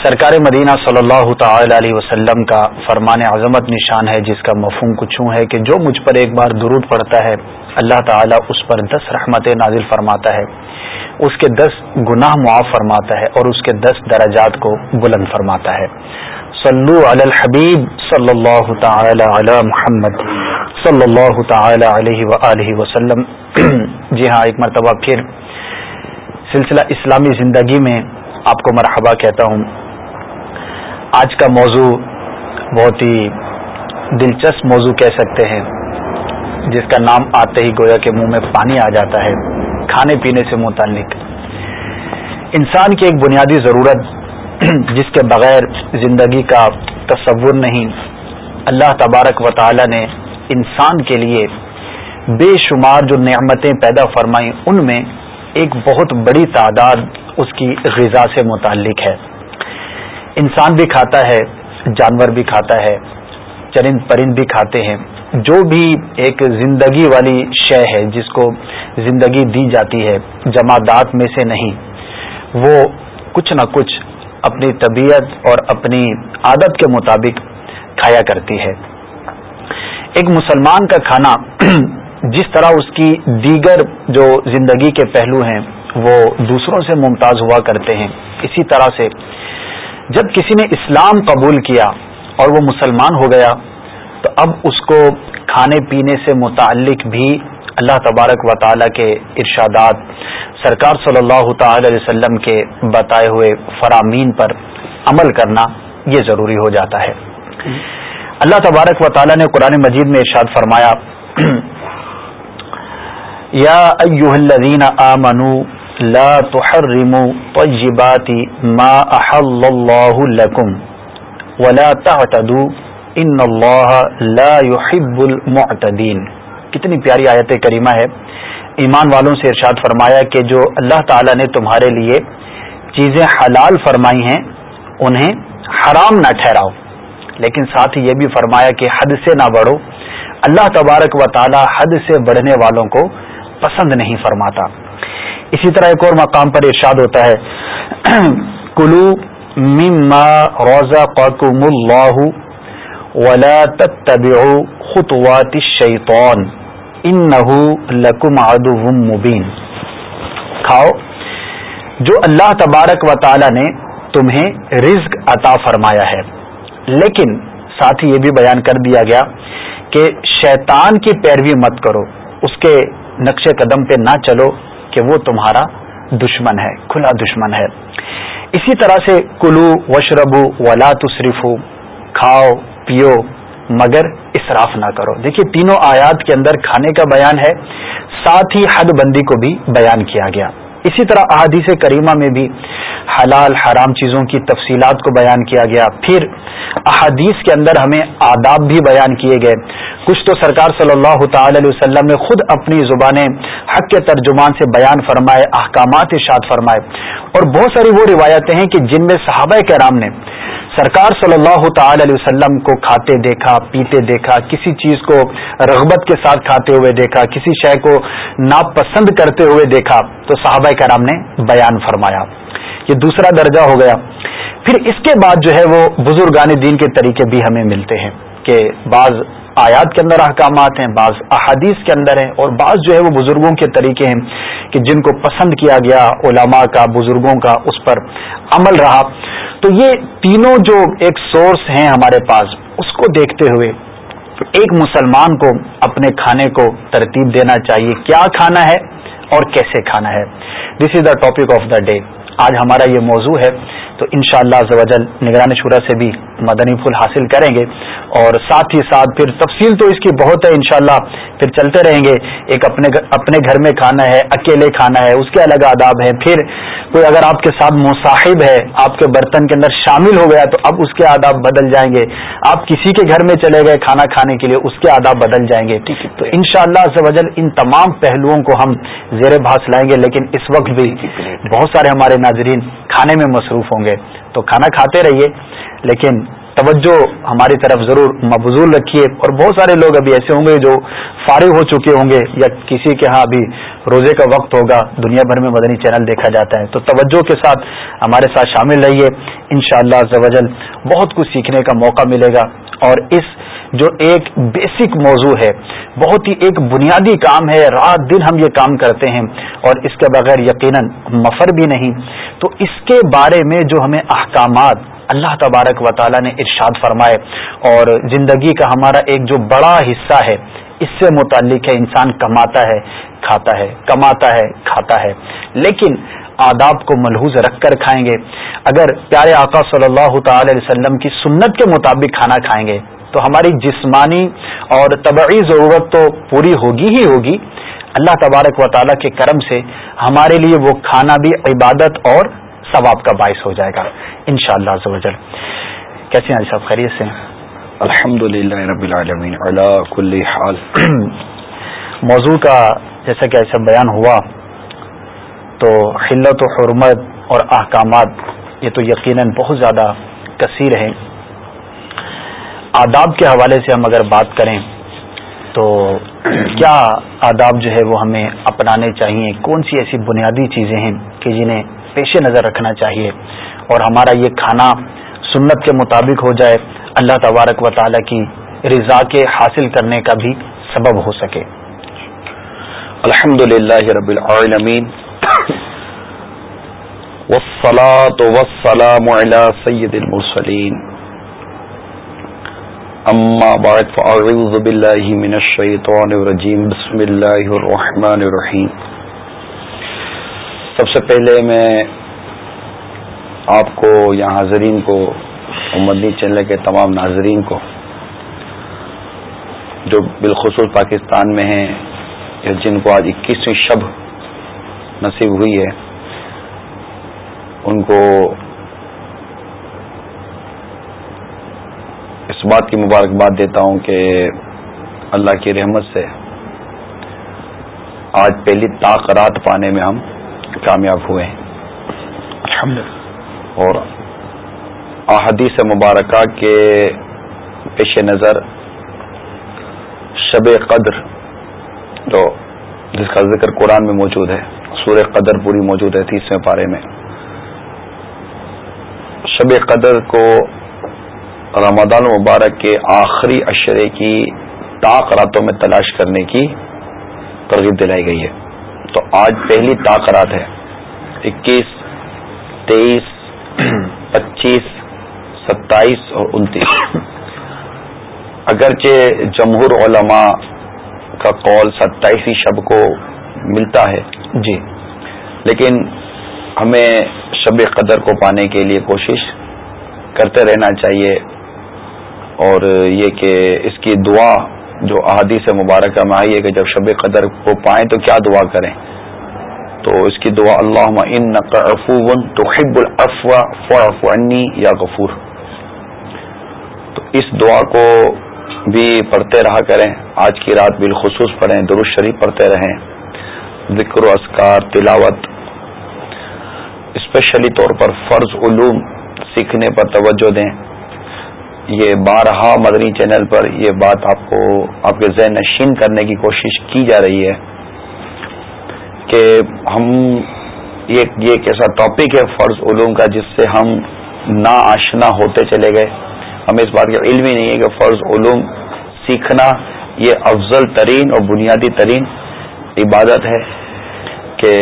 سرکار مدینہ صلی اللہ تعالی علیہ وسلم کا فرمان عظمت نشان ہے، جس کا مفہوم کچھ ہے کہ جو مجھ پر ایک بار درود پڑتا ہے، اللہ تعالیٰ اس پر دس رحمت نازل فرماتا ہے۔ اس کے دس گناہ معاف فرماتا ہے اور اس کے دس درجات کو بلند فرماتا ہے۔ صلو علی الحبیب صلی اللہ تعالی علی محمد صلی اللہ تعالی علیہ وآلہ وسلم۔ جی ہاں ایک مرتبہ پھر سلسلہ اسلامی زندگی میں آپ کو مرحبا کہتا ہوں۔ آج کا موضوع بہت ہی دلچسپ موضوع کہہ سکتے ہیں، جس کا نام آتے ہی گویا کہ منہ میں پانی آ جاتا ہے، کھانے پینے سے متعلق۔ انسان کی ایک بنیادی ضرورت جس کے بغیر زندگی کا تصور نہیں، اللہ تبارک و تعالی نے انسان کے لیے بے شمار جو نعمتیں پیدا فرمائیں، ان میں ایک بہت بڑی تعداد اس کی غذا سے متعلق ہے۔ انسان بھی کھاتا ہے، جانور بھی کھاتا ہے، چرند پرند بھی کھاتے ہیں۔ جو بھی ایک زندگی والی شے ہے، جس کو زندگی دی جاتی ہے، جمادات میں سے نہیں، وہ کچھ نہ کچھ اپنی طبیعت اور اپنی عادت کے مطابق کھایا کرتی ہے۔ ایک مسلمان کا کھانا جس طرح اس کی دیگر جو زندگی کے پہلو ہیں، وہ دوسروں سے ممتاز ہوا کرتے ہیں۔ اسی طرح سے جب کسی نے اسلام قبول کیا اور وہ مسلمان ہو گیا، تو اب اس کو کھانے پینے سے متعلق بھی اللہ تبارک و تعالی کے ارشادات سرکار صلی اللہ تعالی علیہ وسلم کے بتائے ہوئے فرامین پر عمل کرنا یہ ضروری ہو جاتا ہے۔ اللہ تبارک و تعالی نے قرآن مجید میں ارشاد فرمایا، یا الذین لا تحرموا طیبات ما احل اللہ لکم ولا تعتدوا ان اللہ لا يحب المعتدین کتنی پیاری آیت کریمہ ہے۔ ایمان والوں سے ارشاد فرمایا کہ جو اللہ تعالی نے تمہارے لیے چیزیں حلال فرمائی ہیں، انہیں حرام نہ ٹھہراؤ۔ لیکن ساتھ ہی یہ بھی فرمایا کہ حد سے نہ بڑھو۔ اللہ تبارک و تعالی حد سے بڑھنے والوں کو پسند نہیں فرماتا۔ اسی طرح ایک اور مقام پر ارشاد ہوتا ہے کلو مما روزہ قکم اللہ ولا تتبعوا خطوات الشیطان انه لکم عدو مبین۔ کھاؤ، جو اللہ تبارک و تعالی نے تمہیں رزق عطا فرمایا ہے۔ لیکن ساتھ ہی یہ بھی بیان کر دیا گیا کہ شیطان کی پیروی مت کرو، اس کے نقش قدم پہ نہ چلو۔ کہ وہ تمہارا دشمن ہے، کھلا دشمن ہے۔ اسی طرح سے کلو وشربو ولا تصرفو کھاؤ، پیو، مگر اسراف نہ کرو۔ دیکھیے، تینوں آیات کے اندر کھانے کا بیان ہے، ساتھ ہی حد بندی کو بھی بیان کیا گیا۔ اسی طرح احادیث کریمہ میں بھی حلال حرام چیزوں کی تفصیلات کو بیان کیا گیا۔ پھر احادیث کے اندر ہمیں آداب بھی بیان کیے گئے۔ کچھ تو سرکار صلی اللہ تعالی علیہ وسلم نے خود اپنی زبانیں حق کے ترجمان سے بیان فرمائے، احکامات اشاد فرمائے۔ اور بہت ساری وہ روایتیں ہیں کہ جن میں صحابہ کرام نے سرکار صلی اللہ تعالی علیہ وسلم کو کھاتے دیکھا، پیتے دیکھا، کسی چیز کو رغبت کے ساتھ کھاتے ہوئے دیکھا، کسی شے کو ناپسند کرتے ہوئے دیکھا، تو صحابہ کرام نے بیان فرمایا۔ یہ دوسرا درجہ ہو گیا۔ پھر اس کے بعد جو ہے وہ بزرگان دین کے طریقے بھی ہمیں ملتے ہیں کہ بعض آیات کے اندر احکامات ہیں، بعض احادیث کے اندر ہیں اور بعض جو ہے وہ بزرگوں کے طریقے ہیں کہ جن کو پسند کیا گیا، علماء کا، بزرگوں کا اس پر عمل رہا۔ تو یہ تینوں جو ایک سورس ہیں ہمارے پاس، اس کو دیکھتے ہوئے ایک مسلمان کو اپنے کھانے کو ترتیب دینا چاہیے۔ کیا کھانا ہے اور کیسے کھانا ہے؟ This is the topic of the day آج ہمارا یہ موضوع ہے تو ان شاء اللہ نگران شورا سے بھی مدنی پھول حاصل کریں گے اور ساتھ ہی ساتھ پھر تفصیل تو اس کی بہت ہے انشاءاللہ پھر چلتے رہیں گے۔ ایک اپنے اپنے گھر میں کھانا ہے اکیلے کھانا ہے اس کے الگ آداب ہیں۔ پھر کوئی اگر آپ کے ساتھ مصاحب ہے آپ کے برتن کے اندر شامل ہو گیا تو اب اس کے آداب بدل جائیں گے۔ آپ کسی کے گھر میں چلے گئے کھانا کھانے کے لیے اس کے آداب بدل جائیں گے۔ تو ان شاء اللہ ان تمام پہلوؤں کو ہم زیر بھاس لائیں گے لیکن اس وقت بھی بہت سارے ہمارے ناظرین کھانے میں مصروف ہوں گے۔ تو کھانا کھاتے رہیے۔ لیکن توجہ ہماری طرف ضرور مبزول رکھیے اور بہت سارے لوگ ابھی ایسے ہوں گے جو فارغ ہو چکے ہوں گے یا کسی کے ہاں ابھی روزے کا وقت ہوگا، دنیا بھر میں مدنی چینل دیکھا جاتا ہے۔ تو توجہ کے ساتھ ہمارے ساتھ شامل رہیے۔ ان شاء اللہ بہت کچھ سیکھنے کا موقع ملے گا۔ اور اس جو ایک بیسک موضوع ہے، بہت ہی ایک بنیادی کام ہے۔ رات دن ہم یہ کام کرتے ہیں اور اس کے بغیر یقیناً مفر بھی نہیں۔ تو اس کے بارے میں جو ہمیں احکامات اللہ تبارک و تعالی نے ارشاد فرمائے اور زندگی کا ہمارا ایک جو بڑا حصہ ہے، اس سے متعلق ہے، انسان کماتا ہے، کھاتا ہے، کماتا ہے، کھاتا ہے۔ لیکن آداب کو ملحوظ رکھ کر کھائیں گے۔ اگر پیارے آقا صلی اللہ تعالی علیہ وسلم کی سنت کے مطابق کھانا کھائیں گے، تو ہماری جسمانی اور طبعی ضرورت تو پوری ہوگی ہی ہوگی۔ اللہ تبارک و تعالیٰ کے کرم سے ہمارے لیے وہ کھانا بھی عبادت اور ثواب کا باعث ہو جائے گا ان شاء اللہ کیسے ہیں صاحب؟ خیریت سے الحمد للہ رب العالمین کل حال۔ موضوع کا جیسا کہ ایسا بیان ہوا تو حلت و حرمت اور احکامات یہ تو یقیناً بہت زیادہ کثیر ہیں۔ آداب کے حوالے سے ہم اگر بات کریں تو کیا آداب جو ہے وہ ہمیں اپنانے چاہیے؟ کون سی ایسی بنیادی چیزیں ہیں کہ جنہیں پیش نظر رکھنا چاہیے اور ہمارا یہ کھانا سنت کے مطابق ہو جائے، اللہ تبارک و تعالی کی رضا کے حاصل کرنے کا بھی سبب ہو سکے۔ الحمد للہ رب العالمین۔ والصلاة والسلام على سید المرسلین۔ اما بعد، فاعوذ باللہ من الشیطان الرجیم۔ بسم اللہ الرحمن الرحیم۔ سب سے پہلے میں آپ کو یا حاضرین کو مدنی چینل کے تمام ناظرین کو، جو بالخصوص پاکستان میں ہیں، یا جن کو آج اکیسویں شب نصیب ہوئی ہے، ان کو اس بات کی مبارکباد دیتا ہوں کہ اللہ کی رحمت سے آج پہلی طاقرات پانے میں ہم کامیاب ہوئے۔ ہیں اور احادیث مبارکہ کے پیش نظر شب قدر جو جس کا ذکر قرآن میں موجود ہے سورہ قدر پوری موجود ہے تیسویں پارے میں۔ شب قدر کو رمضان مبارک کے آخری اشرے کی طاق راتوں میں تلاش کرنے کی ترغیب دلائی گئی ہے۔ تو آج پہلی طاقرات ہے اکیس تیئیس پچیس ستائیس اور انتیس۔ اگرچہ جمہور علماء کا قول ستائیسویں شب کو ملتا ہے۔ جی۔ لیکن ہمیں شب قدر کو پانے کے لیے کوشش کرتے رہنا چاہیے اور یہ کہ اس کی دعا جو احادیث مبارکہ میں آئی ہے کہ جب شب قدر کو پائیں تو کیا دعا کریں؟ تو اس کی دعا اللہ ان تو حب عنی یا غفور. تو اس دعا کو بھی پڑھتے رہا کریں۔ آج کی رات بالخصوص پڑھیں درست شریف پڑھتے رہیں۔ ذکر و اسکار تلاوت اسپیشلی طور پر فرض علوم سیکھنے پر توجہ دیں۔ یہ بارہا مدنی چینل پر یہ بات آپ کو آپ کے ذہن نشین کرنے کی کوشش کی جا رہی ہے کہ ہم یہ ایک ایسا ٹاپک ہے فرض علوم کا جس سے ہم نا آشنا ہوتے چلے گئے۔ ہمیں اس بات کا علم ہی نہیں ہے کہ فرض علوم سیکھنا یہ افضل ترین اور بنیادی ترین عبادت ہے کہ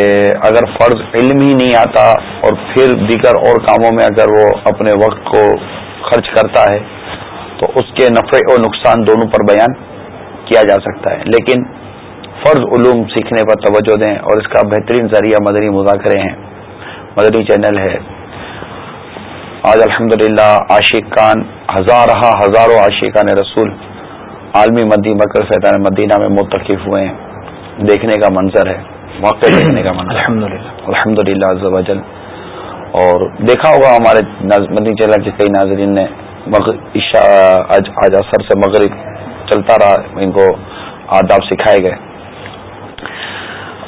اگر فرض علم ہی نہیں آتا اور پھر دیگر اور کاموں میں اگر وہ اپنے وقت کو خرچ کرتا ہے تو اس کے نفع اور نقصان دونوں پر بیان کیا جا سکتا ہے۔ لیکن فرض علوم سیکھنے پر توجہ دیں اور اس کا بہترین ذریعہ مدنی مذاکرے ہیں۔ مدنی چینل ہے۔ آج الحمد للہ عاشقان ہزارہ ہزاروں عاشقان رسول عالمی مدی مکر فیطان مدینہ میں متقف ہوئے ہیں۔ دیکھنے کا منظر ہے۔ موقع دیکھنے کا منظر الحمد للہ الحمد اور دیکھا ہوگا ہمارے مدنی چلا کے کئی ناظرین نے آج اثر سے مغرب چلتا رہا ان کو آداب سکھائے گئے۔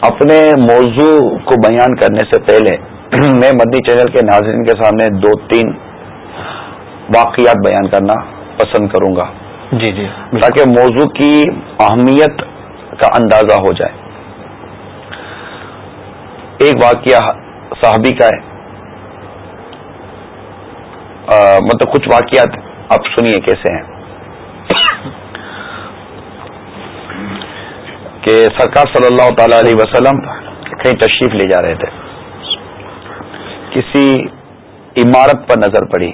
اپنے موضوع کو بیان کرنے سے پہلے میں مدنی چینل کے ناظرین کے سامنے دو تین واقعات بیان کرنا پسند کروں گا۔ جی جی تاکہ موضوع کی اہمیت کا اندازہ ہو جائے۔ ایک واقعہ صحابی کا ہے۔ مطلب کچھ واقعات آپ سنیے کیسے ہیں؟ کہ سرکار صلی اللہ تعالی علیہ وسلم کہیں تشریف لے جا رہے تھے۔ کسی عمارت پر نظر پڑی۔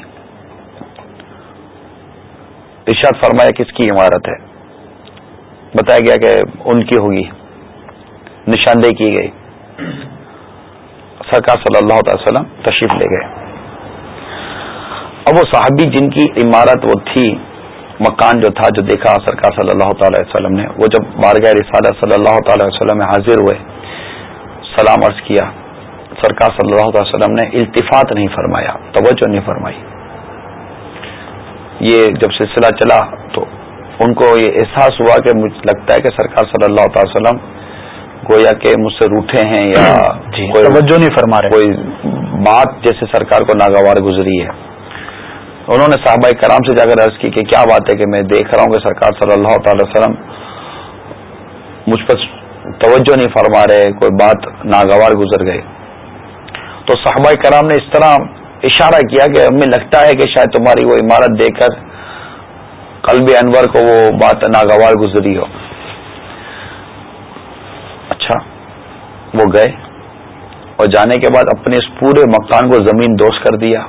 ارشاد فرمایا کس کی عمارت ہے۔ بتایا گیا کہ ان کی ہوگی۔ نشاندہی کی گئی۔ سرکار صلی اللہ تعالی وسلم تشریف لے گئے۔ اب وہ صحابی جن کی عمارت وہ تھی مکان جو تھا جو دیکھا سرکار صلی اللہ تعالی وسلم نے وہ جب بارگاہ رسالہ صلی اللہ تعالی وسلم میں حاضر ہوئے سلام عرض کیا سرکار صلی اللہ علیہ وسلم نے التفات نہیں فرمایا توجہ نہیں فرمائی۔ یہ جب سلسلہ چلا تو ان کو یہ احساس ہوا کہ مجھے لگتا ہے کہ سرکار صلی اللہ تعالی وسلم گویا کہ مجھ سے روٹے ہیں یا جی توجہ نہیں فرما رہے۔ کوئی بات جیسے سرکار کو ناگوار گزری ہے۔ انہوں نے صحابہ کرام سے جا کر عرض کی کہ کیا بات ہے کہ میں دیکھ رہا ہوں کہ سرکار صلی اللہ تعالی وسلم مجھ پر توجہ نہیں فرما رہے، کوئی بات ناگوار گزر گئے تو صحابہ کرام نے اس طرح اشارہ کیا کہ ہمیں لگتا ہے کہ شاید تمہاری وہ عمارت دیکھ کر قلب انور کو وہ بات ناگوار گزری ہو۔ اچھا وہ گئے اور جانے کے بعد اپنے اس پورے مکان کو زمین دوست کر دیا۔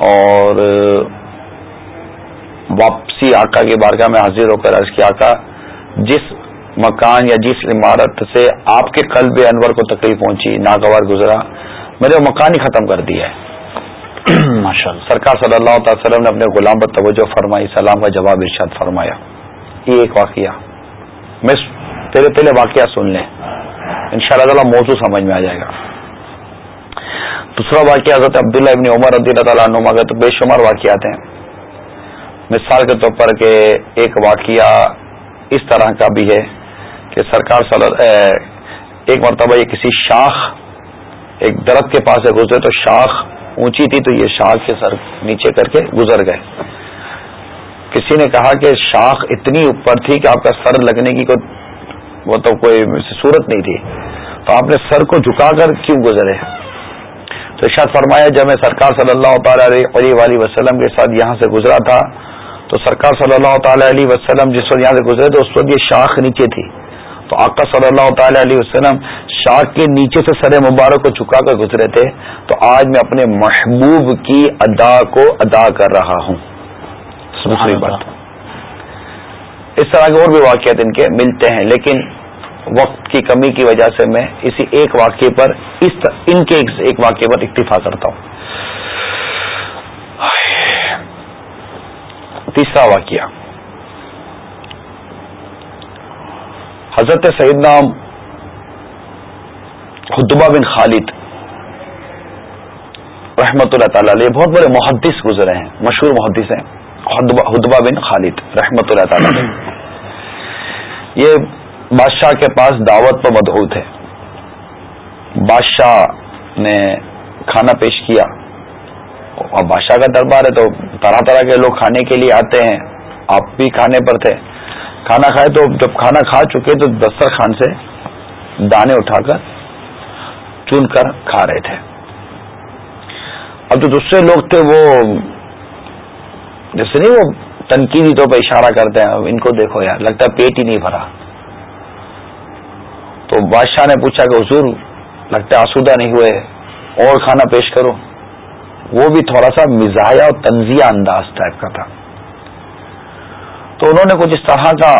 اور واپسی آقا کی بارگاہ میں حاضر ہو کر عرض کی آقا جس مکان یا جس عمارت سے آپ کے قلب انور کو تکلیف پہنچی ناگوار گزرا میں نے وہ مکان ہی ختم کر دیا ہے۔ ماشاء اللہ سرکار صلی اللہ تعالی وسلم نے اپنے غلام پر توجہ فرمائی سلام کا جواب ارشاد فرمایا۔ یہ ایک واقعہ۔ میں پہلے پہلے واقعہ سن لیں۔ ان شاء اللہ تعالیٰ موضوع سمجھ میں آ جائے گا۔ دوسرا واقعہ حضرت عبداللہ ابن عمر رضی اللہ تعالیٰ عنما کا تو بے شمار واقعات ہیں۔ مثال کے طور پر کہ ایک واقعہ اس طرح کا بھی ہے کہ سرکار صلی ایک مرتبہ یہ کسی شاخ، ایک درخت کے پاس سے گزرے تو شاخ اونچی تھی تو یہ شاخ کے سر نیچے کر کے گزر گئے۔ کسی نے کہا کہ شاخ اتنی اوپر تھی کہ آپ کا سر لگنے کی کوئی وہ تو کوئی صورت نہیں تھی۔ تو آپ نے سر کو جھکا کر کیوں گزرے؟ تو شاید فرمایا جب میں سرکار صلی اللہ تعالی علیہ وسلم کے ساتھ یہاں سے گزرا تھا تو سرکار صلی اللہ تعالی علیہ وسلم جس وقت یہاں سے گزرے تو اس وقت یہ شاخ نیچے تھی۔ تو آقا صلی اللہ تعالی علیہ وسلم شاخ کے نیچے سے سر مبارک کو چکا کر گزرے تھے۔ تو آج میں اپنے محبوب کی ادا کو ادا کر رہا ہوں۔ دوسری بات اس طرح کے اور بھی واقعات ان کے ملتے ہیں لیکن وقت کی کمی کی وجہ سے میں اسی ایک واقعے پر اس ان کے ایک واقعے پر اکتفا کرتا ہوں۔ تیسرا واقعہ۔ حضرت سیدنا خطبہ بن خالد رحمت اللہ تعالی علیہ بہت بڑے محدث گزرے ہیں، مشہور محدث ہیں۔ خطبہ بن خالد رحمت اللہ تعالی علیہ۔ یہ بادشاہ کے پاس دعوت پر مدعو تھے بادشاہ نے کھانا پیش کیا۔ اور بادشاہ کا دربار ہے تو طرح طرح کے لوگ کھانے کے لیے آتے ہیں۔ آپ بھی کھانے پر تھے۔ کھانا کھائے تو جب کھانا کھا چکے تو دستر خان سے دانے اٹھا کر چن کر کھا رہے تھے۔ اب جو دوسرے لوگ تھے وہ جیسے نہیں وہ تنقیدی طور پہ اشارہ کرتے ہیں۔ ان کو دیکھو یار، لگتا ہے پیٹ ہی نہیں بھرا۔ تو بادشاہ نے پوچھا کہ حضور لگتا آسودہ نہیں ہوئے اور کھانا پیش کرو۔ وہ بھی تھوڑا سا مزاحیہ اور تنزیہ انداز ٹائپ کا تھا۔ تو انہوں نے کچھ اس طرح کا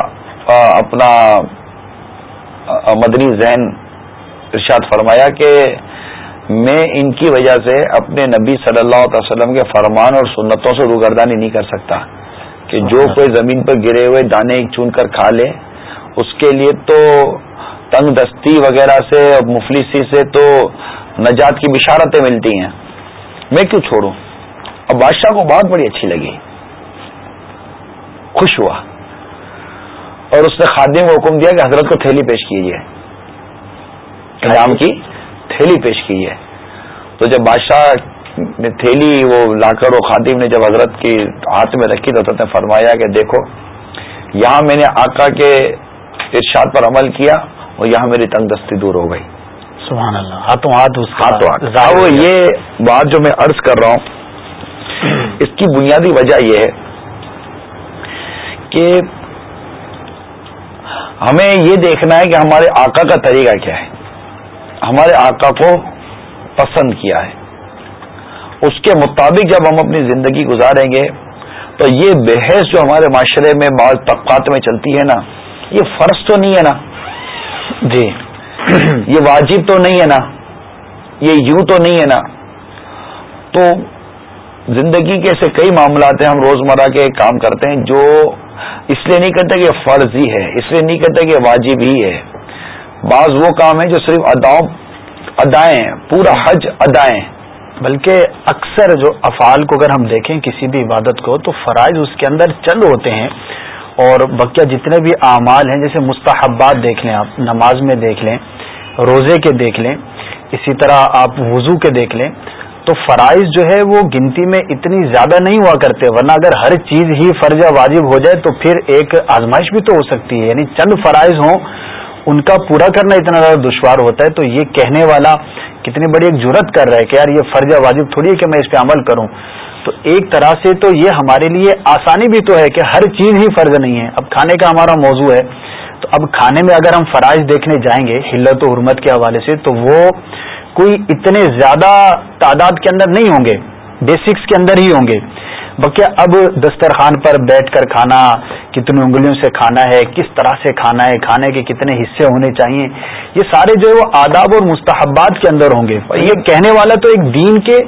اپنا مدنی ذہن ارشاد فرمایا کہ میں ان کی وجہ سے اپنے نبی صلی اللہ علیہ وسلم کے فرمان اور سنتوں سے روگردانی نہیں کر سکتا کہ جو کوئی زمین پر گرے ہوئے دانے چون کر کھا لے اس کے لیے تو تنگ دستی وغیرہ سے اور مفلسی سے تو نجات کی بشارتیں ملتی ہیں۔ میں کیوں چھوڑوں؟ اب بادشاہ کو بات بڑی اچھی لگی۔ خوش ہوا۔ اور اس نے خادم کو حکم دیا کہ حضرت کو تھیلی پیش کیجیے۔ انعام کی تھیلی پیش کی ہے تو جب بادشاہ نے تھیلی وہ لا کر وہ خادم نے جب حضرت کی ہاتھ میں رکھی تو حضرت نے فرمایا کہ دیکھو یہاں میں نے آقا کے ارشاد پر عمل کیا۔ اور یہاں میری تنگ دستی دور ہو گئی۔ سبحان اللہ۔ ہاتھوں ہاتھ ہاتھوں ہاتھ۔ یہ بات جو میں عرض کر رہا ہوں اس کی بنیادی وجہ یہ ہے کہ ہمیں یہ دیکھنا ہے کہ ہمارے آقا کا طریقہ کیا ہے۔ ہمارے آقا کو پسند کیا ہے۔ اس کے مطابق جب ہم اپنی زندگی گزاریں گے تو یہ بحث جو ہمارے معاشرے میں بعض طبقات میں چلتی ہے نا یہ فرض تو نہیں ہے نا۔ جی۔ یہ واجب تو نہیں ہے نا، یہ یوں تو نہیں ہے نا۔ تو زندگی کے ایسے کئی معاملات ہیں، ہم روزمرہ کے کام کرتے ہیں، جو اس لیے نہیں کرتے کہ فرض ہی ہے، اس لیے نہیں کرتے کہ واجب ہی ہے۔ بعض وہ کام ہے جو صرف اداؤں، ادائیں پورا حج ادائیں بلکہ اکثر جو افعال کو اگر ہم دیکھیں کسی بھی عبادت کو، تو فرائض اس کے اندر چند ہوتے ہیں۔ اور بقیہ جتنے بھی اعمال ہیں، جیسے مستحبات دیکھ لیں آپ، نماز میں دیکھ لیں، روزے کے دیکھ لیں، اسی طرح آپ وضو کے دیکھ لیں، تو فرائض جو ہے وہ گنتی میں اتنی زیادہ نہیں ہوا کرتے، ورنہ اگر ہر چیز ہی فرض واجب ہو جائے تو پھر ایک آزمائش بھی تو ہو سکتی ہے۔ یعنی چند فرائض ہوں، ان کا پورا کرنا اتنا زیادہ دشوار ہوتا ہے۔ تو یہ کہنے والا کتنی بڑی ایک جرت کر رہا ہے کہ یار یہ فرض واجب تھوڑی ہے کہ میں اس پہ عمل کروں۔ تو ایک طرح سے تو یہ ہمارے لیے آسانی بھی تو ہے کہ ہر چیز ہی فرض نہیں ہے۔ اب کھانے کا ہمارا موضوع ہے۔ تو اب کھانے میں اگر ہم فرائض دیکھنے جائیں گے حلت و حرمت کے حوالے سے، تو وہ کوئی اتنے زیادہ تعداد کے اندر نہیں ہوں گے۔ بیسکس کے اندر ہی ہوں گے۔ بقیہ اب دسترخوان پر بیٹھ کر کھانا کتنی انگلیوں سے کھانا ہے کس طرح سے کھانا ہے کھانے کے کتنے حصے ہونے چاہیے یہ سارے جو ہے وہ آداب اور مستحبات کے اندر ہوں گے۔ یہ کہنے والا تو ایک دین کے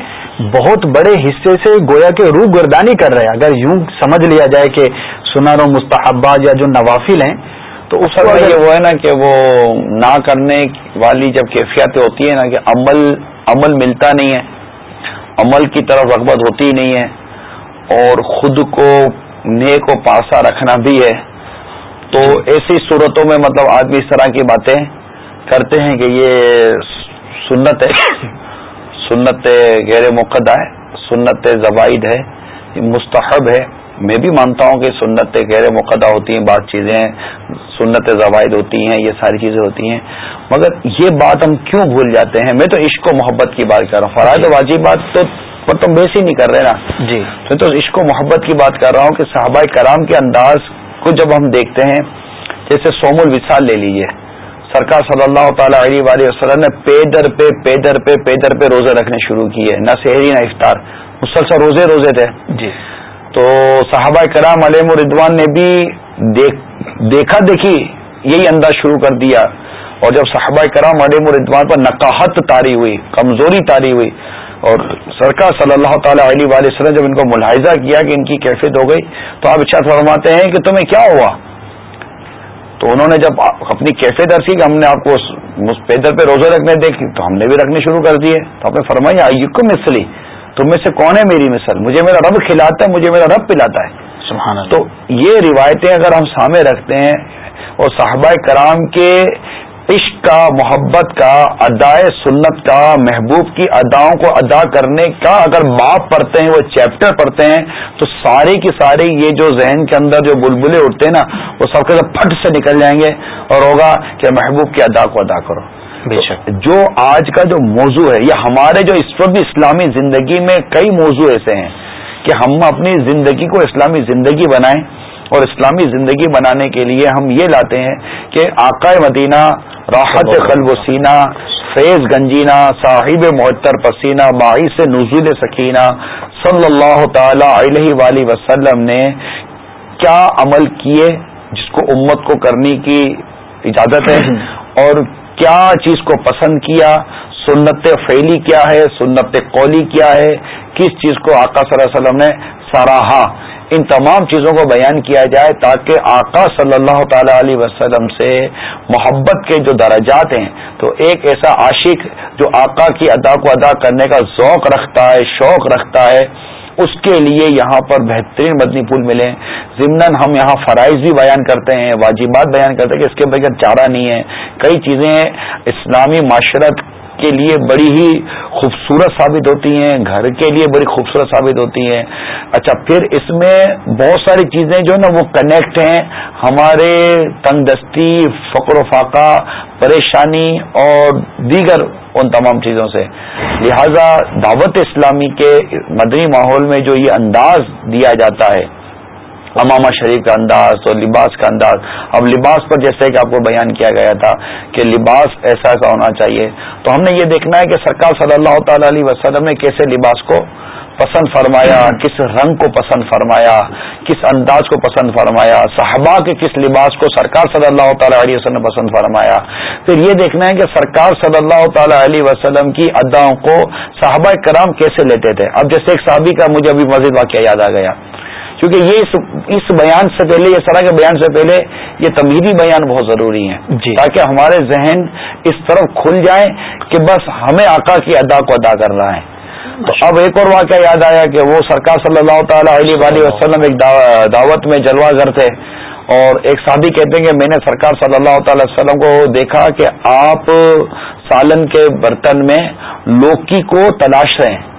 بہت بڑے حصے سے گویا کے روح گردانی کر رہے ہیں اگر یوں سمجھ لیا جائے کہ سنر و مستحبات یا جو نوافل ہیں تو اس کا یہ وہ ہے نا کہ وہ نہ کرنے والی جب کیفیت ہوتی ہے نا کہ عمل عمل ملتا نہیں ہے عمل کی طرف رغبت ہوتی ہی نہیں ہے۔ اور خود کو نیک و پاسا رکھنا بھی ہے۔ تو ایسی صورتوں میں مطلب آدمی اس طرح کی باتیں کرتے ہیں کہ یہ سنت ہے۔ سنت غیر مقدہ ہے۔ سنت زوائد ہے۔ مستحب ہے۔ میں بھی مانتا ہوں کہ سنت غیر مقدہ ہوتی ہیں، بعض چیزیں سنت زوائد ہوتی ہیں، یہ ساری چیزیں ہوتی ہیں۔ مگر یہ بات ہم کیوں بھول جاتے ہیں؟ میں تو عشق و محبت کی بات کر رہا ہوں۔ فرائض واجب بات تو پر تم بیس ہی نہیں کر رہے نا۔ جی۔ میں تو عشق و محبت کی بات کر رہا ہوں کہ صحابہ کرام کے انداز کو جب ہم دیکھتے ہیں جیسے سوم الوصال لے لیجیے سرکار صلی اللہ تعالی علیہ وآلہ وسلم نے پیدر پہ پیدر پہ پیدر پہ روزے رکھنے شروع کیے نہ شہری نہ افطار۔ مسلسل روزے روزے تھے۔ جی۔ تو صحابہ کرام علیہ مردوان نے بھی دیکھا دیکھی یہی انداز شروع کر دیا۔ اور جب صحابہ کرام علیہ مردوان پر نقاہت تاری ہوئی کمزوری تاری ہوئی اور سرکار صلی اللہ تعالی علیہ وآلہ وسلم جب ان کو ملاحظہ کیا کہ ان کی کیفیت ہو گئی تو آپ اچھا فرماتے ہیں کہ تمہیں کیا ہوا؟ تو انہوں نے جب اپنی کیفیت درسی کہ ہم نے آپ کو پیدر پہ روزہ رکھنے دیکھی تو ہم نے بھی رکھنے شروع کر دیے۔ تو آپ نے فرمایا آئی مسلی تم میں سے کون ہے میری مثل؟ مجھے میرا رب کھلاتا ہے مجھے میرا رب پلاتا ہے۔ سبحان تو یہ روایتیں اگر ہم سامنے رکھتے ہیں اور صحابہ کرام کے عشق کا محبت کا ادائے سنت کا محبوب کی اداؤں کو ادا کرنے کا اگر باپ پڑھتے ہیں وہ چیپٹر پڑھتے ہیں تو سارے کی سارے یہ جو ذہن کے اندر جو بلبلے اٹھتے ہیں نا وہ سب کے سب پھٹ سے نکل جائیں گے اور ہوگا کہ محبوب کی ادا کو ادا کرو۔ بے شک۔ جو آج کا جو موضوع ہے یہ ہمارے جو اس وقت اسلامی زندگی میں کئی موضوع ایسے ہیں کہ ہم اپنی زندگی کو اسلامی زندگی بنائیں۔ اور اسلامی زندگی بنانے کے لیے ہم یہ لاتے ہیں کہ آقائے مدینہ، راحت قلب و سینہ، فیض گنجینا صاحب معطر پسینہ، باعث نزول سکینہ صلی اللہ تعالی علیہ وآلہ وسلم نے کیا عمل کیے جس کو امت کو کرنے کی اجازت ہے اور کیا چیز کو پسند کیا، سنت فیلی کیا ہے، سنت قولی کیا ہے، کس چیز کو آقا صلی اللہ علیہ وسلم نے سراہا۔ ان تمام چیزوں کو بیان کیا جائے تاکہ آقا صلی اللہ تعالی علیہ وسلم سے محبت کے جو درجات ہیں، تو ایک ایسا عاشق جو آقا کی ادا کو ادا کرنے کا ذوق رکھتا ہے، شوق رکھتا ہے، اس کے لیے یہاں پر بہترین مدنی پھول ملے۔ ضمن ہم یہاں فرائض بھی بیان کرتے ہیں، واجبات بیان کرتے ہیں کہ اس کے بغیر چارہ نہیں ہے۔ کئی چیزیں اسلامی معاشرت کے لیے بڑی ہی خوبصورت ثابت ہوتی ہیں، گھر کے لیے بڑی خوبصورت ثابت ہوتی ہیں۔ اچھا پھر اس میں بہت ساری چیزیں جو نا وہ کنیکٹ ہیں۔ ہمارے تنگ دستی فقر و فاقہ، پریشانی اور دیگر ان تمام چیزوں سے۔ لہذا دعوت اسلامی کے مدنی ماحول میں جو یہ انداز دیا جاتا ہے امامہ شریف کا انداز تو لباس کا انداز۔ اب لباس پر جیسے کہ آپ کو بیان کیا گیا تھا کہ لباس ایسا ایسا ہونا چاہیے۔ تو ہم نے یہ دیکھنا ہے کہ سرکار صلی اللہ تعالی علیہ وسلم نے کیسے لباس کو پسند فرمایا، کس رنگ کو پسند فرمایا، کس انداز کو پسند فرمایا، صحابہ کے کس لباس کو سرکار صلی اللہ تعالی علیہ وسلم نے پسند فرمایا۔ پھر یہ دیکھنا ہے کہ سرکار صلی اللہ تعالی علیہ وسلم کی اداؤں کو صحابہ کرام کیسے لیتے تھے۔ اب جیسے ایک صحابی کا مجھے ابھی مزید واقعہ یاد آ گیا۔ کیونکہ یہ اس بیان سے پہلے اس طرح کے بیان سے پہلے یہ تمیری بیان بہت ضروری ہے جی۔ تاکہ ہمارے ذہن اس طرف کھل جائیں کہ بس ہمیں آقا کی ادا کو ادا کر رہا ہے۔ تو اب ایک اور واقعہ یاد آیا کہ وہ سرکار صلی اللہ تعالی علیہ وسلم ایک دعوت میں جلوہ گر تھے۔ اور ایک شادی کہتے ہیں کہ میں نے سرکار صلی اللہ تعالی وسلم کو دیکھا کہ آپ سالن کے برتن میں لوکی کو تلاش رہے ہیں۔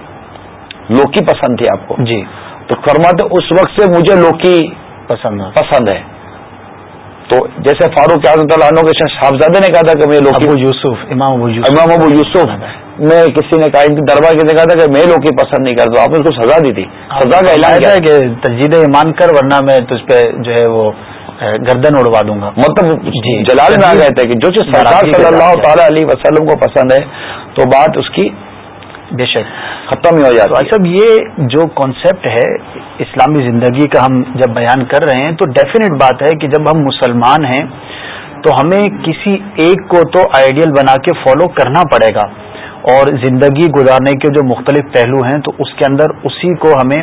لوکی پسند تھی آپ کو۔ جی۔ تو فرماتے اس وقت سے مجھے لوکی پسند پسند ہے۔ تو جیسے فاروق اعظم تعالیٰ کے صاحبزادے نے کہا تھا کہ میں لوکی ابو یوسف امام ابو یوسف۔ امام ابو یوسف۔ میں کسی نے کہا دربار کے کہا تھا کہ میں لوکی پسند نہیں کرتا آپ نے اس کو سزا دی تھی۔ سزا کا اعلان کیا۔ کہ تجدید مان کر ورنہ میں تجھ پہ جو ہے وہ گردن اڑوا دوں گا۔ مطلب جی۔ جلال میں آ گئے تھے کہ جو چیز سرکار صلی اللہ تعالی علیہ وسلم کو پسند ہے تو بات اس کی بے شک۔ ختم ہی ہو جاتا صاحب یہ جو کانسیپٹ ہے اسلامی زندگی کا ہم جب بیان کر رہے ہیں تو ڈیفینیٹ بات ہے کہ جب ہم مسلمان ہیں تو ہمیں کسی ایک کو تو آئیڈیل بنا کے فالو کرنا پڑے گا۔ اور زندگی گزارنے کے جو مختلف پہلو ہیں تو اس کے اندر اسی کو ہمیں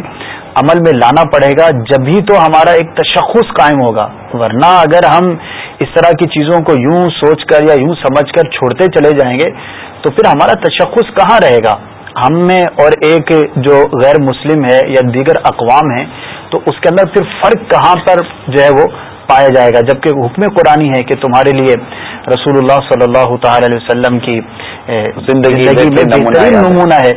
عمل میں لانا پڑے گا۔ جبھی تو ہمارا ایک تشخص قائم ہوگا۔ ورنہ اگر ہم اس طرح کی چیزوں کو یوں سوچ کر یا یوں سمجھ کر چھوڑتے چلے جائیں گے تو پھر ہمارا تشخص کہاں رہے گا؟ ہم میں اور ایک جو غیر مسلم ہے یا دیگر اقوام ہے تو اس کے اندر پھر فرق کہاں پر جو ہے وہ پایا جائے گا؟ جبکہ حکم قرآن ہے کہ تمہارے لیے رسول اللہ صلی اللہ تعالی علیہ وسلم کی زندگی میں بہترین نمونہ ہے۔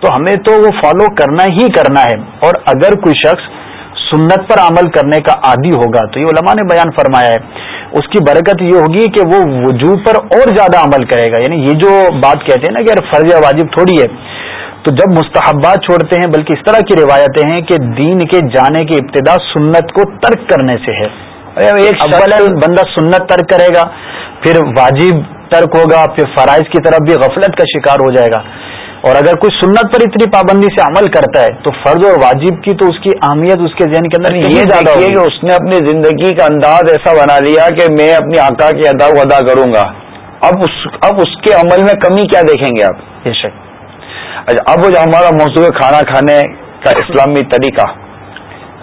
تو ہمیں تو وہ فالو کرنا ہی کرنا ہے۔ اور اگر کوئی شخص سنت پر عمل کرنے کا عادی ہوگا تو یہ علماء نے بیان فرمایا ہے۔ اس کی برکت یہ ہوگی کہ وہ وجوب پر اور زیادہ عمل کرے گا۔ یعنی یہ جو بات کہتے ہیں نا کہ یار فرض واجب تھوڑی ہے تو جب مستحبات چھوڑتے ہیں بلکہ اس طرح کی روایتیں ہیں کہ دین کے جانے کی ابتدا سنت کو ترک کرنے سے ہے۔ ایک بندہ سنت ترک کرے گا پھر واجب ترک ہوگا پھر فرائض کی طرف بھی غفلت کا شکار ہو جائے گا۔ اور اگر کوئی سنت پر اتنی پابندی سے عمل کرتا ہے تو فرض اور واجب کی تو اس کی اہمیت اس کے ذہن کے اندر یہ زیادہ کہ اس نے اپنی زندگی کا انداز ایسا بنا لیا کہ میں اپنی آقا کی ادا کو ادا کروں گا۔ اب اس اب اس کے عمل میں کمی کیا دیکھیں گے آپ؟ بے شک۔ اچھا اب جو ہمارا موضوع کھانا کھانے کا اسلامی طریقہ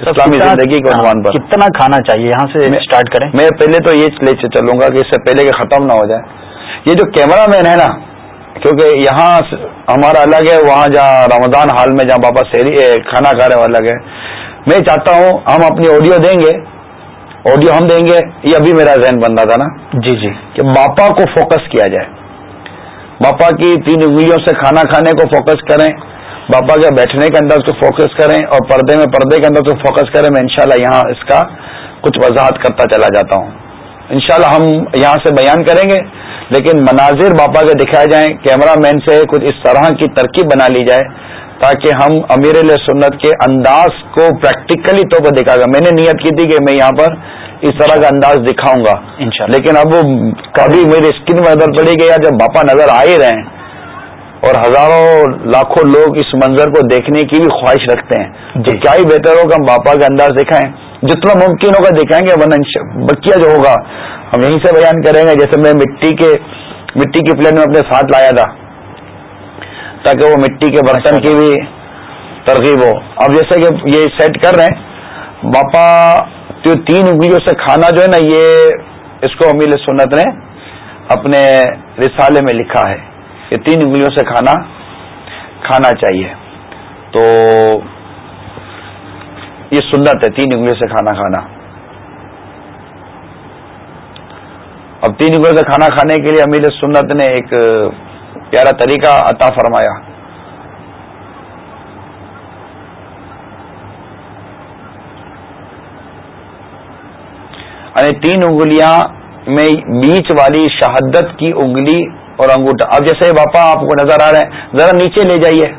اسلامی زندگی کے عنوان پر۔ کتنا کھانا چاہیے؟ یہاں سے اسٹارٹ کریں۔ میں پہلے تو یہ لے چلوں گا کہ اس سے پہلے کہ ختم نہ ہو جائے۔ یہ جو کیمرہ مین ہے نا کیونکہ یہاں ہمارا الگ ہے وہاں جہاں رمضان ہال میں جہاں باپا سہری کھانا کھا رہے الگ ہے۔ میں چاہتا ہوں ہم اپنی آڈیو دیں گے۔ آڈیو ہم دیں گے یہ ابھی میرا ذہن بن رہا تھا نا۔ جی جی۔ کہ باپا کو فوکس کیا جائے۔ باپا کی تین انگلیوں سے کھانا کھانے کو فوکس کریں، باپا کے بیٹھنے کے اندر کو فوکس کریں اور پردے میں پردے کے اندر کو فوکس کریں، میں انشاءاللہ یہاں اس کا کچھ وضاحت کرتا چلا جاتا ہوں۔ انشاءاللہ ہم یہاں سے بیان کریں گے، لیکن مناظر باپا کے دکھائے جائیں، کیمرہ مین سے کچھ اس طرح کی ترکیب بنا لی جائے۔ تاکہ ہم امیر سنت کے انداز کو پریکٹیکلی طور پر دکھا گا۔ میں نے نیت کی تھی کہ میں یہاں پر اس طرح کا انداز دکھاؤں گا۔ لیکن اب کبھی میری اسکن میں نظر پڑی گئی جب باپا نظر آ ہی رہے ہیں اور ہزاروں لاکھوں لوگ اس منظر کو دیکھنے کی بھی خواہش رکھتے ہیں۔ جی۔ کیا ہی بہتر ہو کہ ہم باپا کا انداز دکھائیں۔ جتنا ممکن ہوگا دکھائیں گے ورنہ بکیا جو ہوگا ہم یہیں سے بیان کریں گے۔ جیسے میں مٹی کے مٹی کی پلین میں اپنے ساتھ لایا تھا۔ تاکہ وہ مٹی کے برتن کی بھی ترغیب ہو۔ اب جیسے کہ یہ سیٹ کر رہے ہیں، باپا تو تین انگلیوں سے کھانا جو ہے نا، یہ اس کو امیل سنت نے اپنے رسالے میں لکھا ہے۔ کہ تین انگلیوں سے کھانا کھانا چاہیے۔ تو یہ سنت ہے، تین انگلیوں سے کھانا کھانا۔ اب تین انگلیوں سے کھانا کھانے کے لیے امیل سنت نے ایک پیارا طریقہ عطا فرمایا۔ یعنی تین انگلیاں میں بیچ والی شہادت کی انگلی اور انگوٹھا۔ اب جیسے باپا آپ کو نظر آ رہے ہیں، ذرا نیچے لے جائیے۔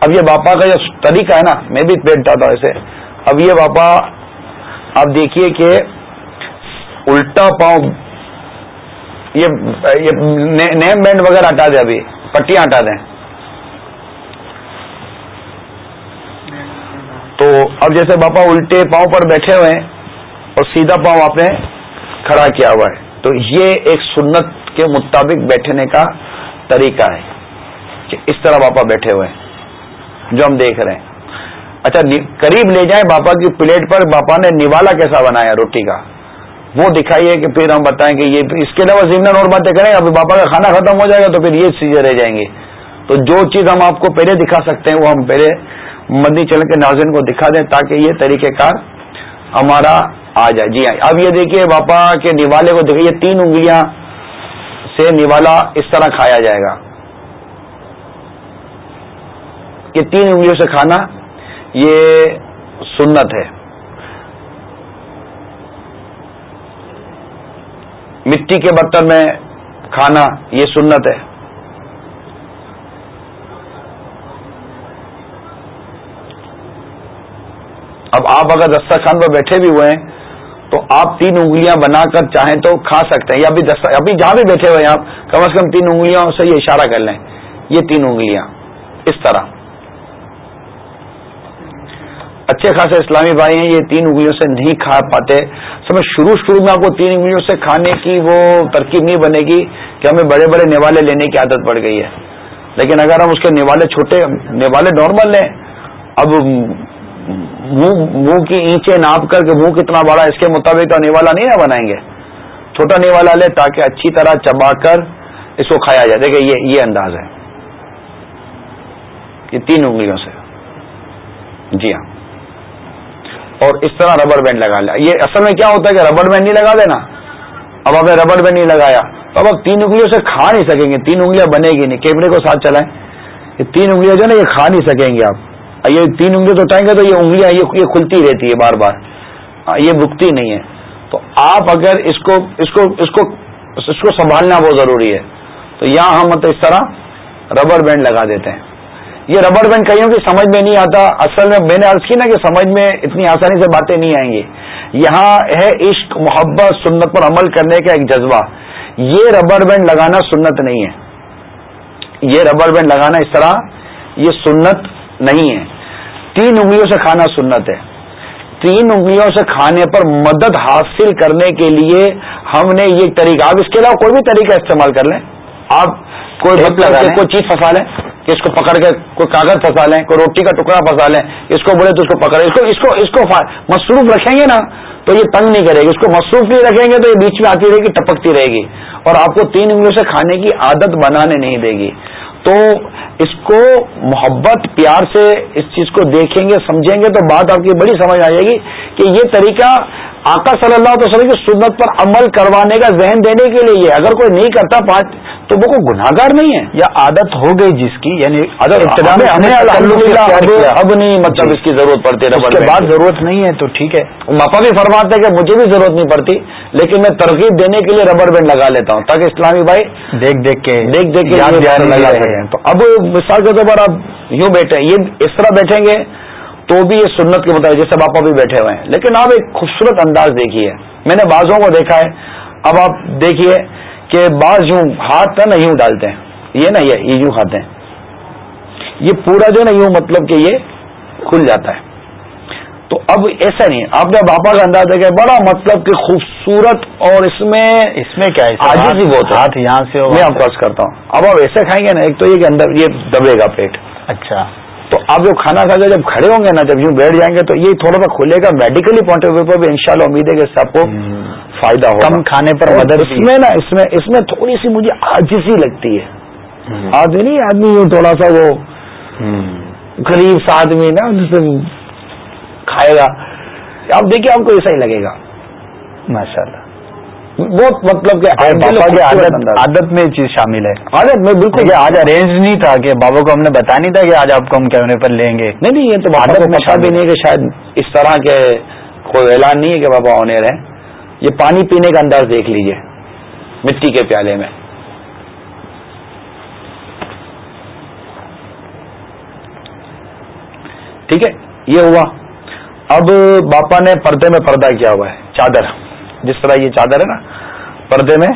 اب یہ باپا کا جو طریقہ ہے نا، میں بھی بیٹھتا تھا ایسے اب یہ باپا، آپ دیکھیے کہ الٹا پاؤں یہ نیم بینڈ وغیرہ ہٹا دیں ابھی، پٹیاں ہٹا دیں۔ تو اب جیسے باپا الٹے پاؤں پر بیٹھے ہوئے ہیں اور سیدھا پاؤں آپ نے کھڑا کیا ہوا ہے۔ تو یہ ایک سنت کے مطابق بیٹھنے کا طریقہ ہے کہ اس طرح باپا بیٹھے ہوئے ہیں، جو ہم دیکھ رہے ہیں۔ اچھا قریب لے جائیں باپا کی پلیٹ پر، باپا نے نوالا کیسا بنایا روٹی کا؟ وہ دکھائیے کہ پھر ہم بتائیں کہ یہ اس کے علاوہ ضمن اور باتیں کریں، ابھی باپا کا کھانا ختم ہو جائے گا تو پھر یہ چیزیں رہ جائیں گے تو جو چیز ہم آپ کو پہلے دکھا سکتے ہیں، وہ ہم پہلے مدنی چلن کے ناظرین کو دکھا دیں تاکہ یہ طریقہ کار ہمارا آ جائے۔ جی ہاں اب یہ دیکھیے باپا کے نیوالے کو دیکھیے تین انگلیاں سے نیوالا اس طرح کھایا جائے گا۔ یہ تین انگلیوں سے کھانا، یہ سنت ہے۔ مٹی کے برتن میں کھانا، یہ سنت ہے۔ اب آپ اگر دسترخوان پر بیٹھے بھی ہوئے ہیں، تو آپ تین انگلیاں بنا کر چاہیں تو کھا سکتے ہیں۔ یا ابھی ابھی جہاں بھی بیٹھے ہوئے ہیں آپ، کم از کم تین انگلیاں سے یہ اشارہ کر لیں۔ یہ تین انگلیاں، اس طرح۔ اچھے خاصے اسلامی بھائی ہیں، یہ تین انگلیوں سے نہیں کھا پاتے۔ سمجھ، شروع شروع میں آپ کو تین انگلیوں سے کھانے کی وہ ترکیب نہیں بنے گی کہ ہمیں بڑے بڑے نیوالے لینے کی عادت پڑ گئی ہے۔ لیکن اگر ہم اس کے نیوالے چھوٹے نیوالے نارمل لیں، اب منہ منہ کی اینچے ناپ کر کے منہ کتنا بڑا اس کے مطابق تو نیوالا نہیں نہ بنائیں گے۔ چھوٹا نیوالا لے تاکہ اچھی طرح چبا کر اس کو کھایا جائے۔ دیکھیں، یہ یہ انداز ہے۔ یہ تین انگلیوں سے۔ جی ہاں۔ اور اس طرح ربڑ بینڈ لگا لیا۔ یہ اصل میں کیا ہوتا ہے کہ ربڑ بینڈ نہیں لگا دینا؟ اب آپ نے ربڑ بینڈ نہیں لگایا۔ تو اب آپ تین انگلیوں سے کھا نہیں سکیں گے، تین انگلیاں بنے گی نہیں۔ کیمرے کو ساتھ چلائیں۔ یہ تین انگلیاں جو ہے نا، یہ کھا نہیں سکیں گے آپ۔ یہ تین انگلی تو اٹھائیں گے تو یہ انگلیاں، یہ کھلتی رہتی ہے بار بار۔ یہ بکتی نہیں ہے۔ تو آپ اگر اس کو اس کو اس کو اس کو سنبھالنا بہت ضروری ہے۔ تو یہاں ہم مطلب اس طرح ربڑ بینڈ لگا دیتے ہیں۔ یہ ربڑ بینڈ کہیں کہ سمجھ میں نہیں آتا؟ اصل میں میں نے عرض کی نا کہ سمجھ میں اتنی آسانی سے باتیں نہیں آئیں گی۔ یہاں ہے عشق محبت سنت پر عمل کرنے کا ایک جذبہ۔ یہ ربڑ بینڈ لگانا سنت نہیں ہے۔ یہ ربڑ بینڈ لگانا اس طرح یہ سنت نہیں ہے۔ تین انگلیوں سے کھانا سنت ہے۔ تین انگلیوں سے کھانے پر مدد حاصل کرنے کے لیے ہم نے یہ طریقہ آپ اس کے علاوہ کوئی بھی طریقہ استعمال کر لیں۔ آپ کوئی کوئی چیز پھنسا لیں۔ کہ اس کو پکڑ کے کوئی کاغذ پھنسا لیں، کوئی روٹی کا ٹکڑا پھنسا لیں، اس کو بولے تو اس کو پکڑے اس کو اس کو اس کو مصروف رکھیں گے نا، تو یہ تنگ نہیں کرے گی۔ اس کو مصروف نہیں رکھیں گے تو یہ بیچ میں آتی رہے گی، ٹپکتی رہے گی۔ اور آپ کو تین انگلیوں سے کھانے کی عادت بنانے نہیں دے گی۔ تو اس کو محبت، پیار سے اس چیز کو دیکھیں گے، سمجھیں گے تو بات آپ کی بڑی سمجھ آ جائے گی کہ یہ طریقہ آقا صلی اللہ علیہ وسلم کی سنت پر عمل کروانے کا ذہن دینے کے لیے اگر کوئی نہیں کرتا پانچ تو وہ کوئی گناگار نہیں ہے۔ یا عادت ہو گئی جس کی یعنی اب نہیں مطلب اس کی ضرورت پڑتی ہے کے بعد ضرورت نہیں ہے تو ٹھیک ہے۔ ماپا بھی فرماتے ہیں کہ مجھے بھی ضرورت نہیں پڑتی لیکن میں ترغیب دینے کے لیے ربڑ بینڈ لگا لیتا ہوں تاکہ اسلامی بھائی دیکھ دیکھ کے دیکھ دیکھ کے لگا تو اب مثال کے طور پر آپ یوں بیٹھے یہ اس طرح بیٹھیں گے تو بھی یہ سنت کے مطابق جیسے باپا بھی بیٹھے ہوئے ہیں۔ لیکن آپ ایک خوبصورت انداز دیکھیے۔ میں نے بازوں کو دیکھا ہے۔ اب آپ دیکھیے کہ بعض یوں ہاتھ نا یوں ڈالتے ہیں۔ یہ نا یہ یوں کھاتے ہیں۔ یہ پورا جو ہے نا یوں مطلب کہ یہ کھل جاتا ہے۔ تو اب ایسا نہیں آپ کا باپا کا انداز ہے کہ بڑا مطلب کہ خوبصورت اور اس میں اس میں کیا ہے؟ آج ہی بہت ہے۔ ہاتھ یہاں سے میں آپ کرتا ہوں۔ اب آپ ایسے کھائیں گے نا ایک تو یہ کہ اندر یہ دبے گا پیٹ۔ اچھا۔ تو آپ جب کھانا کھا کے جب کھڑے ہوں گے نا جب یوں بیٹھ جائیں گے تو یہ تھوڑا سا کھلے گا۔ میڈیکلی پوائنٹ آف ویو پر بھی ان امید ہے کہ سب کو فائدہ ہو کم کھانے پر مدد اس میں نا اس میں اس میں تھوڑی سی مجھے آجزی لگتی ہے۔ آدمی نہیں آدمی یوں تھوڑا سا وہ غریب سا آدمی نا جسے کھائے گا۔ آپ دیکھیے آپ کو ایسا ہی لگے گا۔ ماشاء اللہ بہت مطلب کہ عادت میں چیز شامل ہے۔ عادت میں بالکل۔ آج ارینج نہیں تھا کہ بابا کو ہم نے بتا نہیں تھا کہ آج آپ کو ہم کیمرے پر لیں گے۔ نہیں نہیں یہ تو عادت میں شامل۔ نہیں ہے کہ شاید اس طرح کے کوئی اعلان نہیں ہے کہ بابا آنر ہے یہ پانی پینے کا انداز دیکھ لیجیے۔ مٹی کے پیالے میں۔ ٹھیک ہے؟ یہ ہوا۔ اب باپا نے پردے میں پردہ کیا ہوا ہے چادر۔ جس طرح یہ چادر ہے نا، پردے میں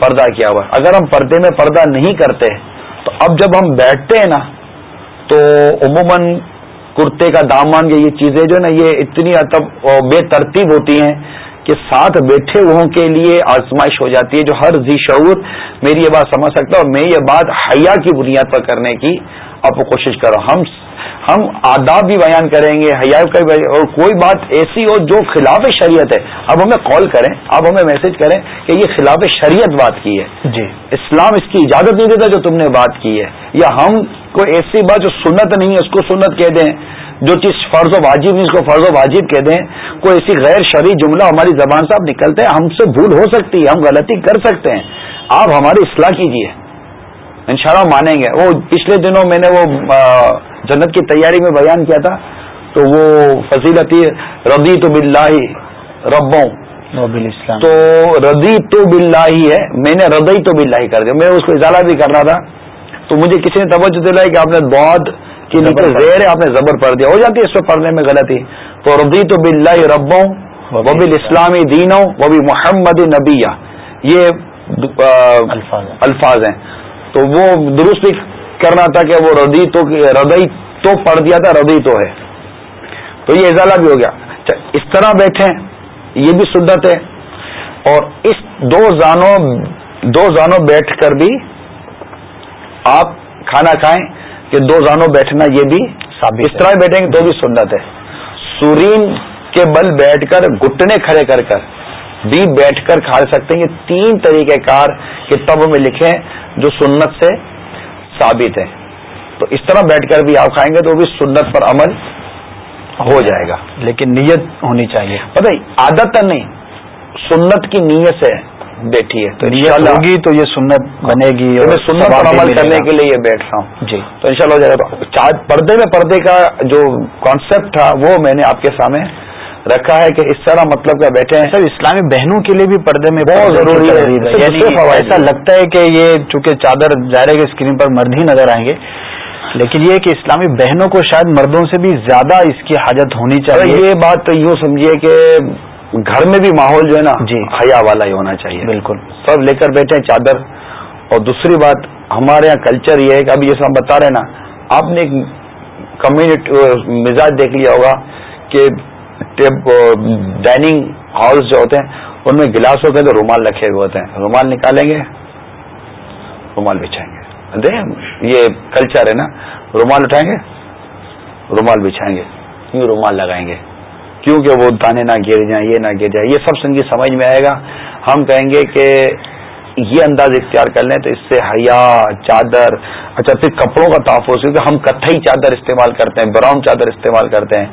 پردہ کیا ہوا۔ ہے اگر ہم پردے میں پردہ نہیں کرتے، تو اب جب ہم بیٹھتے ہیں نا، تو عموماً کرتے کا دامن یا یہ چیزیں جو ہے نا، یہ اتنی بے ترتیب ہوتی ہیں کہ ساتھ بیٹھے ہوئے کے لیے آزمائش ہو جاتی ہے، جو ہر ذی شعور میری یہ بات سمجھ سکتا ہے اور میں یہ بات حیا کی بنیاد پر کرنے کی آپ کو کوشش کر رہا ہوں۔ ہم ہم آداب بھی بیان کریں گے حیا کا بھی اور کوئی بات ایسی ہو جو خلاف شریعت ہے اب ہمیں کال کریں اب ہمیں میسج کریں کہ یہ خلاف شریعت بات کی ہے۔ جی۔ اسلام اس کی اجازت نہیں دیتا جو تم نے بات کی ہے۔ یا ہم کوئی ایسی بات جو سنت نہیں ہے اس کو سنت کہہ دیں۔ جو چیز فرض و واجب نہیں اس کو فرض و واجب کہہ دیں۔ کوئی ایسی غیر شرعی جملہ ہماری زبان سے آپ نکلتے ہیں ہم سے بھول ہو سکتی ہے ہم غلطی کر سکتے ہیں۔ آپ ہماری اصلاح کیجیے انشاءاللہ مانیں گے۔ وہ پچھلے دنوں میں نے وہ جنت کی تیاری میں بیان کیا تھا تو وہ فضیلتی رضی تو بلّہ ربوں۔ تو ردی تو بلّہ ہے میں نے ردئی تو بلّہ کر دیا۔ میں اس کو اضالہ بھی کرنا تھا۔ تو مجھے کسی نے توجہ دلائی کہ آپ نے کی نیچے پڑھ۔ زیر ہے آپ نے زبر پڑھ دیا۔ ہو جاتی ہے اس پہ پڑھنے میں غلطی۔ تو رضی تو بلّہ ربوں وہ بھی اسلامی دینوں وہ بھی محمد نبیہ۔ یہ الفاظ ہیں۔ تو وہ درست بھی کرنا تھا کہ وہ ردی تو ردئی تو پڑھ دیا تھا، ردی تو ہے۔ تو یہ ازالہ بھی ہو گیا۔ اچھا، اس طرح بیٹھے، یہ بھی سنت ہے۔ اور اس دو زانوں دو زانوں بیٹھ کر بھی آپ کھانا کھائیں کہ دو زانوں بیٹھنا یہ بھی ثابت اس طرح بیٹھیں گے تو بھی سنت ہے۔ سورین کے بل بیٹھ کر، گھٹنے کھڑے کر کر بھی بیٹھ کر کھا سکتے ہیں۔ یہ تین طریقہ کار کتابوں میں لکھے ہیں جو سنت سے ثابت ہے تو اس طرح بیٹھ کر بھی آپ کھائیں گے تو وہ بھی سنت پر عمل ہو جائے گا۔ لیکن نیت ہونی چاہیے۔ پتہ عادت نہیں سنت کی نیت سے بیٹھی ہے۔ تو نیت ہوگی تو یہ سنت بنے گی میں اور سنت پر عمل کرنے۔ کے لیے بیٹھ رہا ہوں۔ جی۔ تو انشاءاللہ ہو جائے گا۔ پردے میں پردے کا جو کانسیپٹ تھا وہ میں نے آپ کے سامنے رکھا ہے کہ اس طرح مطلب کا بیٹھے ہیں۔ سر اسلامی بہنوں کے لیے بھی پردے میں بہت ضروری ہے۔ یعنی ایسا۔ لگتا ہے کہ یہ چونکہ چادر ظاہر ہے کہ اسکرین پر مرد ہی نظر آئیں گے۔ لیکن یہ کہ اسلامی بہنوں کو شاید مردوں سے بھی زیادہ اس کی حاجت ہونی چاہیے۔ یہ بات تو یوں سمجھیے کہ گھر میں بھی ماحول جو ہے نا جی۔ حیا والا ہی ہونا چاہیے۔ بالکل۔ سب لے کر بیٹھے ہیں چادر۔ اور دوسری بات ہمارے یہاں کلچر یہ ہے کہ ابھی جیسے ہم بتا رہے ہیں نا آپ نے ایک کمیونٹی مزاج دیکھ لیا ہوگا کہ ڈائننگ ہالس جو ہوتے ہیں، ان میں گلاسوں کے اندر رومال رکھے ہوئے ہوتے ہیں۔ رومال نکالیں گے، رومال بچھائیں گے۔ دیکھ یہ کلچر ہے نا۔ رومال اٹھائیں گے، رومال بچھائیں گے۔ یوں رومال لگائیں گے۔ کیونکہ وہ دانے نہ گر جائیں یہ نہ گر جائے یہ سب سن کی سمجھ میں آئے گا۔ ہم کہیں گے کہ یہ انداز اختیار کر لیں تو اس سے حیا، چادر اچھا پھر کپڑوں کا تحفظ، کیونکہ ہم کتھئی چادر استعمال کرتے ہیں، براؤن چادر استعمال کرتے ہیں،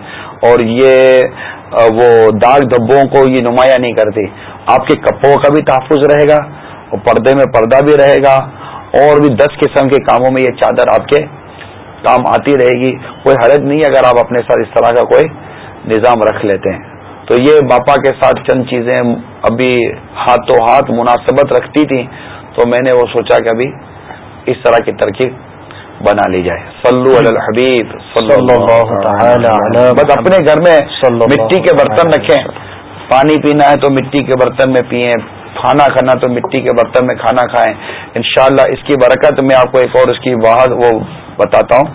اور یہ وہ داغ دھبوں کو یہ نمایاں نہیں کرتی۔ آپ کے کپڑوں کا بھی تحفظ رہے گا، اور پردے میں پردہ بھی رہے گا، اور بھی دس قسم کے کاموں میں یہ چادر آپ کے کام آتی رہے گی۔ کوئی حرج نہیں اگر آپ اپنے ساتھ اس طرح کا کوئی نظام رکھ لیتے ہیں۔ تو یہ باپا کے ساتھ چند چیزیں ابھی ہاتھوں ہاتھ مناسبت رکھتی تھیں تو میں نے وہ سوچا کہ ابھی اس طرح کی ترکیب بنا لی جائے۔ صلو علی الحبیب صلی اللہ تعالی علی بس اپنے گھر میں مٹی کے برتن رکھیں۔ پانی پینا ہے تو مٹی کے برتن میں پیئیں۔ کھانا کھانا تو مٹی کے برتن میں کھانا کھائیں۔ انشاءاللہ اس کی برکت میں آپ کو ایک اور اس کی واحد وہ بتاتا ہوں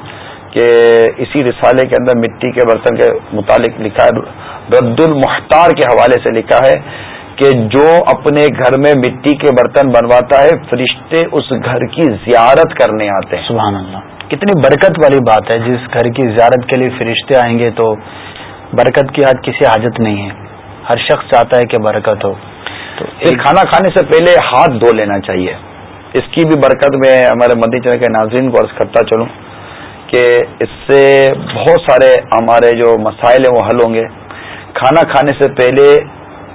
کہ اسی رسالے کے اندر مٹی کے برتن کے متعلق لکھا ہے۔ رد المختار کے حوالے سے لکھا ہے کہ جو اپنے گھر میں مٹی کے برتن بنواتا ہے فرشتے اس گھر کی زیارت کرنے آتے ہیں۔ سبحان اللہ۔ کتنی برکت والی بات ہے جس گھر کی زیارت کے لیے فرشتے آئیں گے تو برکت کی آج کسی حاجت نہیں ہے۔ ہر شخص چاہتا ہے کہ برکت ہو۔ تو ایک کھانا کھانے سے پہلے ہاتھ دھو لینا چاہیے۔ اس کی بھی برکت میں ہمارے مدی چل کے ناظرین کو عرض کرتا چلوں کہ اس سے بہت سارے ہمارے جو مسائل ہیں وہ حل ہوں گے۔ کھانا کھانے سے پہلے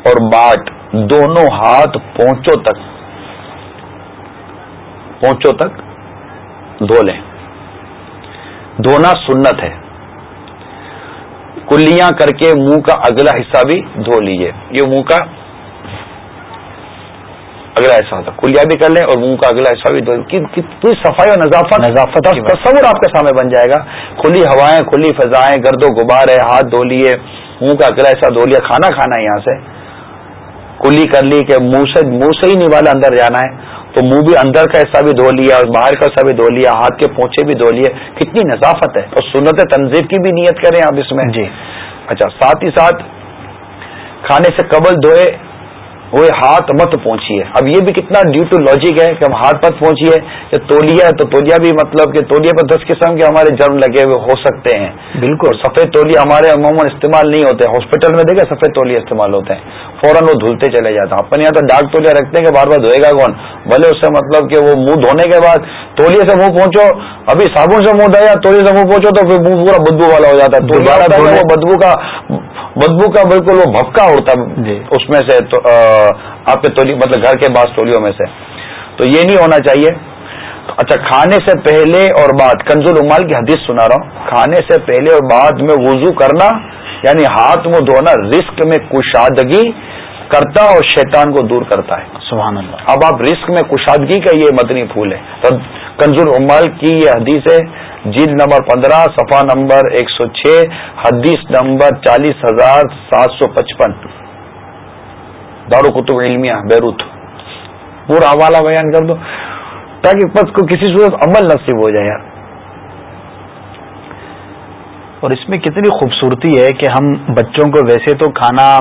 اور باٹ دونوں ہاتھ پہنچوں تک پہنچوں تک دھو لیں۔ دھونا سنت ہے۔ کلیاں کر کے منہ کا اگلا حصہ بھی دھو لیجیے یہ منہ کا اگلا حصہ ہوتا کلیا بھی کر لیں اور منہ کا اگلا حصہ بھی دھو پوری صفائی اور نظافت نظافت تصور آپ کے سامنے بن جائے گا۔ کھلی ہوائیں کھلی فضائیں گرد و غبار ہے ہاتھ دھو لیے منہ کا اگلا حصہ دھو لیا کھانا کھانا ہے یہاں سے۔ کلی کر لی کہ منہ سے منہ سے ہی نہیں والا اندر جانا ہے۔ تو منہ بھی اندر کا حصہ بھی دھو لیا اور باہر کا حصہ بھی دھو لیا ہاتھ کے پونچے بھی دھو لیے۔ کتنی نظافت ہے۔ اور سنت تنظیم کی بھی نیت کریں آپ اس میں۔ جی۔ اچھا ساتھ ہی ساتھ کھانے سے قبل دھوئے۔ وہ ہاتھ مت پہنچیے اب یہ بھی کتنا ڈیو ٹو لاجک ہے کہ ہم ہاتھ مت پہنچیے یا تولیا ہے تو تولیا بھی مطلب کہ تولیا پر دس قسم کے ہمارے جرم لگے ہوئے ہو سکتے ہیں۔ بالکل۔ سفید تولیا ہمارے عموماً استعمال نہیں ہوتے۔ ہاسپٹل میں دیکھے سفید تولیا استعمال ہوتے ہیں۔ فوراً وہ دھلتے چلے جاتے ہیں۔ اپنے یہاں تو ڈاک تولیا رکھتے ہیں کہ بار بار دھوئے گا کون؟ بھلے اس سے مطلب کہ وہ منہ دھونے کے بعد تولیے سے منہ پہنچو ابھی صابن سے منہ دیا تولیے سے منہ پہنچو تو پھر منہ پورا بدبو والا ہو جاتا ہے۔ وہ بدبو کا بدبو کا بالکل وہ بھپکا ہوتا جی۔ اس میں سے آپ کے تولی مطلب گھر کے بعض تولیوں میں سے۔ تو یہ نہیں ہونا چاہیے۔ اچھا کھانے سے پہلے اور بعد کنزول امال کی حدیث سنا رہا ہوں۔ کھانے سے پہلے اور بعد میں وضو کرنا یعنی ہاتھ منہ دھونا رسک میں کشادگی کرتا اور شیطان کو دور کرتا ہے۔ سبحان اللہ۔ اب آپ رسک میں کشادگی کا یہ مدنی پھول ہے۔ کنزول امال کی یہ حدیث ہے۔ جیل نمبر پندرہ صفحہ نمبر ایک سو چھ حدیث نمبر چالیس ہزار سات سو پچپن۔ دارو قطب علمیہ، بیروت۔ پورا حوالہ بیان کر دو تاکہ پس کو کسی صورت عمل نصیب ہو جائے۔ یار اور اس میں کتنی خوبصورتی ہے کہ ہم بچوں کو ویسے تو کھانا،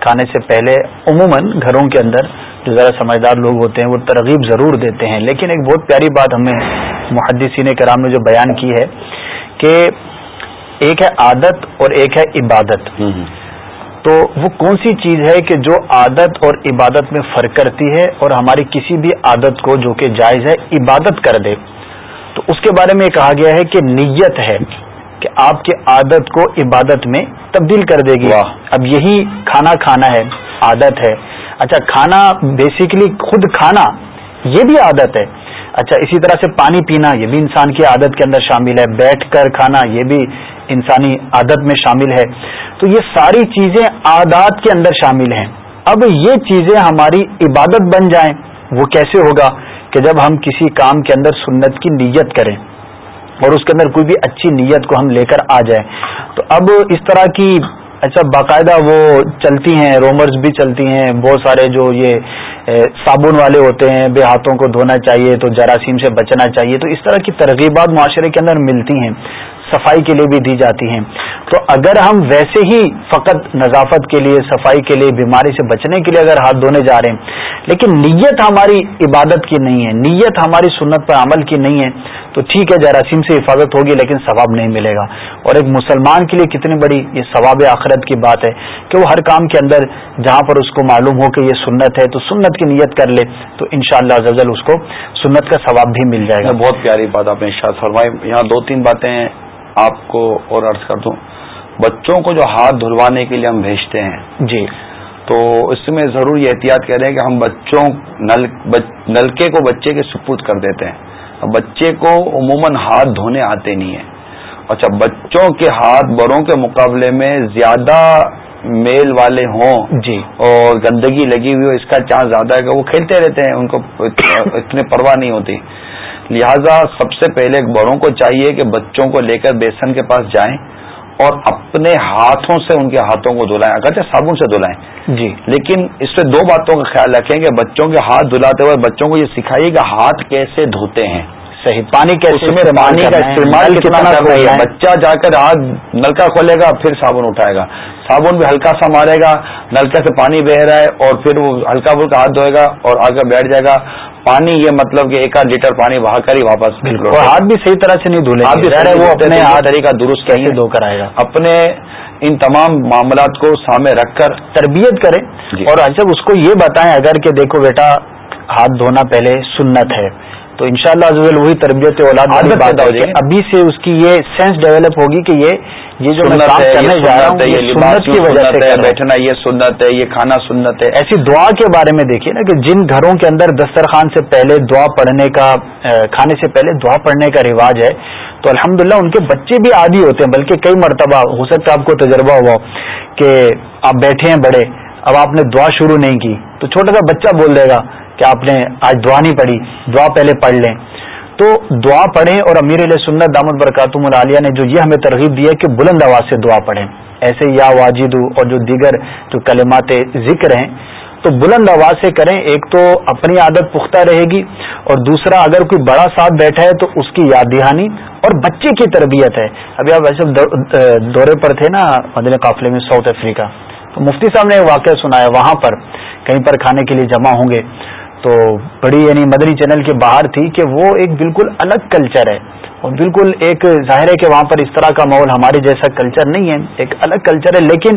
کھانے سے پہلے عموماً گھروں کے اندر جو ذرا سمجھدار لوگ ہوتے ہیں، وہ ترغیب ضرور دیتے ہیں۔ لیکن ایک بہت پیاری بات ہمیں محدثین کرام نے جو بیان کی ہے کہ ایک ہے عادت اور ایک ہے عبادت۔ تو وہ کون سی چیز ہے کہ جو عادت اور عبادت میں فرق کرتی ہے اور ہماری کسی بھی عادت کو جو کہ جائز ہے عبادت کر دے؟ تو اس کے بارے میں یہ کہا گیا ہے کہ نیت ہے کہ آپ کی عادت کو عبادت میں تبدیل کر دے گی۔ اب یہی کھانا کھانا ہے عادت ہے۔ اچھا کھانا بیسیکلی خود کھانا یہ بھی عادت ہے۔ اچھا اسی طرح سے پانی پینا، یہ بھی انسان کی عادت کے اندر شامل ہے۔ بیٹھ کر کھانا، یہ بھی انسانی عادت میں شامل ہے۔ تو یہ ساری چیزیں عادات کے اندر شامل ہیں۔ اب یہ چیزیں ہماری عبادت بن جائیں، وہ کیسے ہوگا کہ جب ہم کسی کام کے اندر سنت کی نیت کریں اور اس کے اندر کوئی بھی اچھی نیت کو ہم لے کر آ جائیں۔ تو اب اس طرح کی اچھا باقاعدہ وہ چلتی ہیں، رومرز بھی چلتی ہیں، بہت سارے جو یہ صابن والے ہوتے ہیں، بے ہاتھوں کو دھونا چاہیے تو جراثیم سے بچنا چاہیے، تو اس طرح کی ترغیبات معاشرے کے اندر ملتی ہیں۔ صفائی کے لیے بھی دی جاتی ہیں۔ تو اگر ہم ویسے ہی فقط نظافت کے لیے، صفائی کے لیے، بیماری سے بچنے کے لیے اگر ہاتھ دھونے جا رہے ہیں، لیکن نیت ہماری عبادت کی نہیں ہے، نیت ہماری سنت پر عمل کی نہیں ہے، تو ٹھیک ہے، جراثیم سے حفاظت ہوگی، لیکن ثواب نہیں ملے گا۔ اور ایک مسلمان کے لیے کتنی بڑی یہ ثواب آخرت کی بات ہے کہ وہ ہر کام کے اندر جہاں پر اس کو معلوم ہو کہ یہ سنت ہے، تو سنت کی نیت کر لے، تو ان شاء اللہ اس کو سنت کا ثواب بھی مل جائے گا۔ بہت پیاری بات آپ نے فرمائی۔ یہاں دو تین باتیں آپ کو اور عرض کر دوں بچوں کو جو ہاتھ دھلوانے کے لیے ہم بھیجتے ہیں جی۔ تو اس میں ضرور یہ احتیاط کر رہے ہیں کہ ہم بچوں نل نلکے کو بچے کے سپرد کر دیتے ہیں۔ بچے کو عموماً ہاتھ دھونے آتے نہیں ہیں۔ اچھا بچوں کے ہاتھ بڑوں کے مقابلے میں زیادہ میل والے ہوں جی۔ اور گندگی لگی ہوئی ہو اس کا چانس زیادہ ہے کہ وہ کھیلتے رہتے ہیں ان کو اتنے پرواہ نہیں ہوتی۔ لہذا سب سے پہلے بڑوں کو چاہیے کہ بچوں کو لے کر بیسن کے پاس جائیں اور اپنے ہاتھوں سے ان کے ہاتھوں کو دھلائیں اگرچہ صابن سے دھلائیں۔ جی۔ لیکن اس سے دو باتوں کا خیال رکھیں کہ بچوں کے ہاتھ دھلاتے ہوئے بچوں کو یہ سکھائیے کہ ہاتھ کیسے دھوتے ہیں۔ صحیح پانی اس میں پانی کا استعمال کتنا کر رہی ہے۔ بچہ جا کر آگ نلکا کھولے گا پھر صابن اٹھائے گا۔ صابن بھی ہلکا سا مارے گا نلکے سے پانی بہ رہا ہے اور پھر وہ ہلکا پھلکا ہاتھ دھوئے گا اور آ کر بیٹھ جائے گا۔ پانی یہ مطلب کہ ایک آدھ لیٹر پانی بہا کر ہی واپس ہاتھ بھی صحیح طرح سے نہیں دھولے وہ اپنے ہاتھ طریقہ درست کہیں دھو کر آئے گا۔ اپنے ان تمام معاملات کو سامنے رکھ کر تربیت کریں۔ جی۔ اور اچھا اس کو یہ بتائیں اگر کہ دیکھو بیٹا ہاتھ دھونا پہلے سنت ہے۔ تو ان شاء اللہ وہی تربیت اولاد بات ہے ابھی سے اس کی یہ سینس ڈیولپ ہوگی کہ یہ یہ جو کرنے جا رہا ہوں سنت کی وجہ سے بیٹھنا یہ سنت ہے یہ کھانا سنت ہے۔ ایسی دعا کے بارے میں دیکھیے نا کہ جن گھروں کے اندر دسترخوان سے پہلے دعا پڑھنے کا کھانے سے پہلے دعا پڑھنے کا رواج ہے تو الحمدللہ ان کے بچے بھی عادی ہوتے ہیں بلکہ کئی مرتبہ ہو سکتا ہے آپ کو تجربہ ہوا کہ آپ بیٹھے ہیں بڑے اب آپ نے دعا شروع نہیں کی تو چھوٹا سا بچہ بول دے گا کہ آپ نے آج دعا نہیں پڑھی، دعا پہلے پڑھ لیں۔ تو دعا پڑھیں اور امیر علیہ سنت دامد برکاتم العالیہ نے جو یہ ہمیں ترغیب دی ہے کہ بلند آواز سے دعا پڑھیں۔ ایسے یا واجد اور جو دیگر جو کلمات ذکر ہیں، تو بلند آواز سے کریں۔ ایک تو اپنی عادت پختہ رہے گی اور دوسرا اگر کوئی بڑا ساتھ بیٹھا ہے تو اس کی یاد دہانی اور بچے کی تربیت ہے۔ ابھی آپ ویسے دورے پر تھے نا مدن قافلے میں ساؤتھ افریقہ۔ تو مفتی صاحب نے واقعہ سنا ہے وہاں پر کہیں پر کھانے کے لیے جمع ہوں گے۔ تو بڑی یعنی مدنی چینل کے باہر تھی کہ وہ ایک بالکل الگ کلچر ہے۔ اور بالکل ایک ظاہر ہے کہ وہاں پر اس طرح کا ماحول ہمارے جیسا کلچر نہیں ہے، ایک الگ کلچر ہے۔ لیکن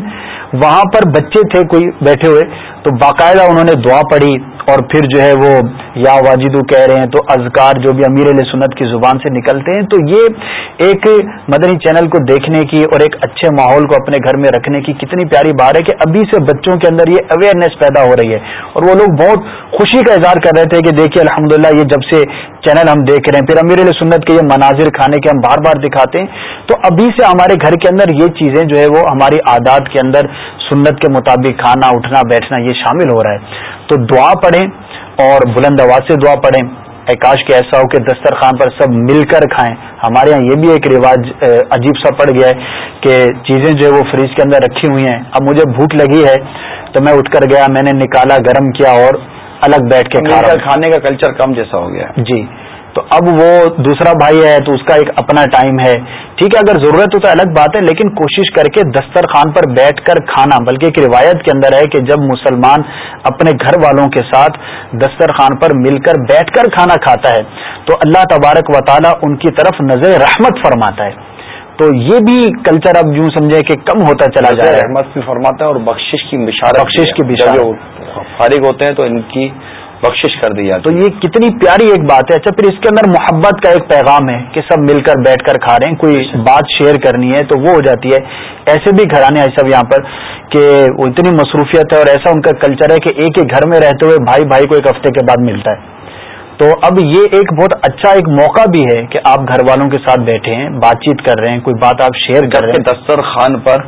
وہاں پر بچے تھے کوئی بیٹھے ہوئے، تو باقاعدہ انہوں نے دعا پڑھی۔ اور پھر جو ہے وہ یا واجدو کہہ رہے ہیں تو اذکار جو بھی امیر علیہ سنت کی زبان سے نکلتے ہیں، تو یہ ایک مدنی چینل کو دیکھنے کی اور ایک اچھے ماحول کو اپنے گھر میں رکھنے کی کتنی پیاری بات ہے کہ ابھی سے بچوں کے اندر یہ اویئرنیس پیدا ہو رہی ہے۔ اور وہ لوگ بہت خوشی کا اظہار کر رہے تھے کہ دیکھیے الحمد یہ جب سے چینل ہم دیکھ رہے ہیں، پھر امیر علیہ سنت کے یہ مناظر کھانے کے ہم بار بار دکھاتے ہیں۔ تو ابھی سے ہمارے گھر کے اندر یہ چیزیں جو ہے وہ ہماری عادات کے اندر سنت کے مطابق کھانا، اٹھنا، بیٹھنا یہ شامل ہو رہا ہے۔ تو دعا پڑھیں اور بلند آواز سے دعا پڑھیں۔ کاش کے ایسا ہو کہ دسترخوان پر سب مل کر کھائیں۔ ہمارے یہاں یہ بھی ایک رواج عجیب سا پڑ گیا ہے کہ چیزیں جو ہے وہ فریج کے اندر رکھی ہوئی ہیں۔ اب مجھے بھوک لگی ہے تو میں اٹھ کر گیا میں نے نکالا گرم کیا اور الگ بیٹھ کے کھانے کا کلچر کم جیسا ہو گیا۔ جی۔ تو اب وہ دوسرا بھائی ہے تو اس کا ایک اپنا ٹائم ہے۔ ٹھیک ہے اگر ضرورت ہو تو الگ بات ہے لیکن کوشش کر کے دسترخوان پر بیٹھ کر کھانا بلکہ ایک روایت کے اندر ہے کہ جب مسلمان اپنے گھر والوں کے ساتھ دسترخوان پر مل کر بیٹھ کر کھانا کھاتا ہے تو اللہ تبارک و تعالیٰ ان کی طرف نظر رحمت فرماتا ہے۔ تو یہ بھی کلچر اب یوں سمجھے کہ کم ہوتا چلا جائے رحمت بھی فرماتا ہے اور بخشش کی بخشش کی فارغ ہوتے ہیں تو ان کی بخشش کر دیا تو یہ کتنی پیاری ایک بات ہے۔ اچھا پھر اس کے اندر محبت کا ایک پیغام ہے کہ سب مل کر بیٹھ کر کھا رہے ہیں، کوئی بات شیئر کرنی ہے تو وہ ہو جاتی ہے۔ ایسے بھی گھرانے ہیں سب یہاں پر کہ وہ اتنی مصروفیت ہے اور ایسا ان کا کلچر ہے کہ ایک ایک گھر میں رہتے ہوئے بھائی بھائی کو ایک ہفتے کے بعد ملتا ہے۔ تو اب یہ ایک بہت اچھا ایک موقع بھی ہے کہ آپ گھر والوں کے ساتھ بیٹھے ہیں، بات چیت کر رہے ہیں، کوئی بات آپ شیئر کر رہے ہیں۔ دستر خان پر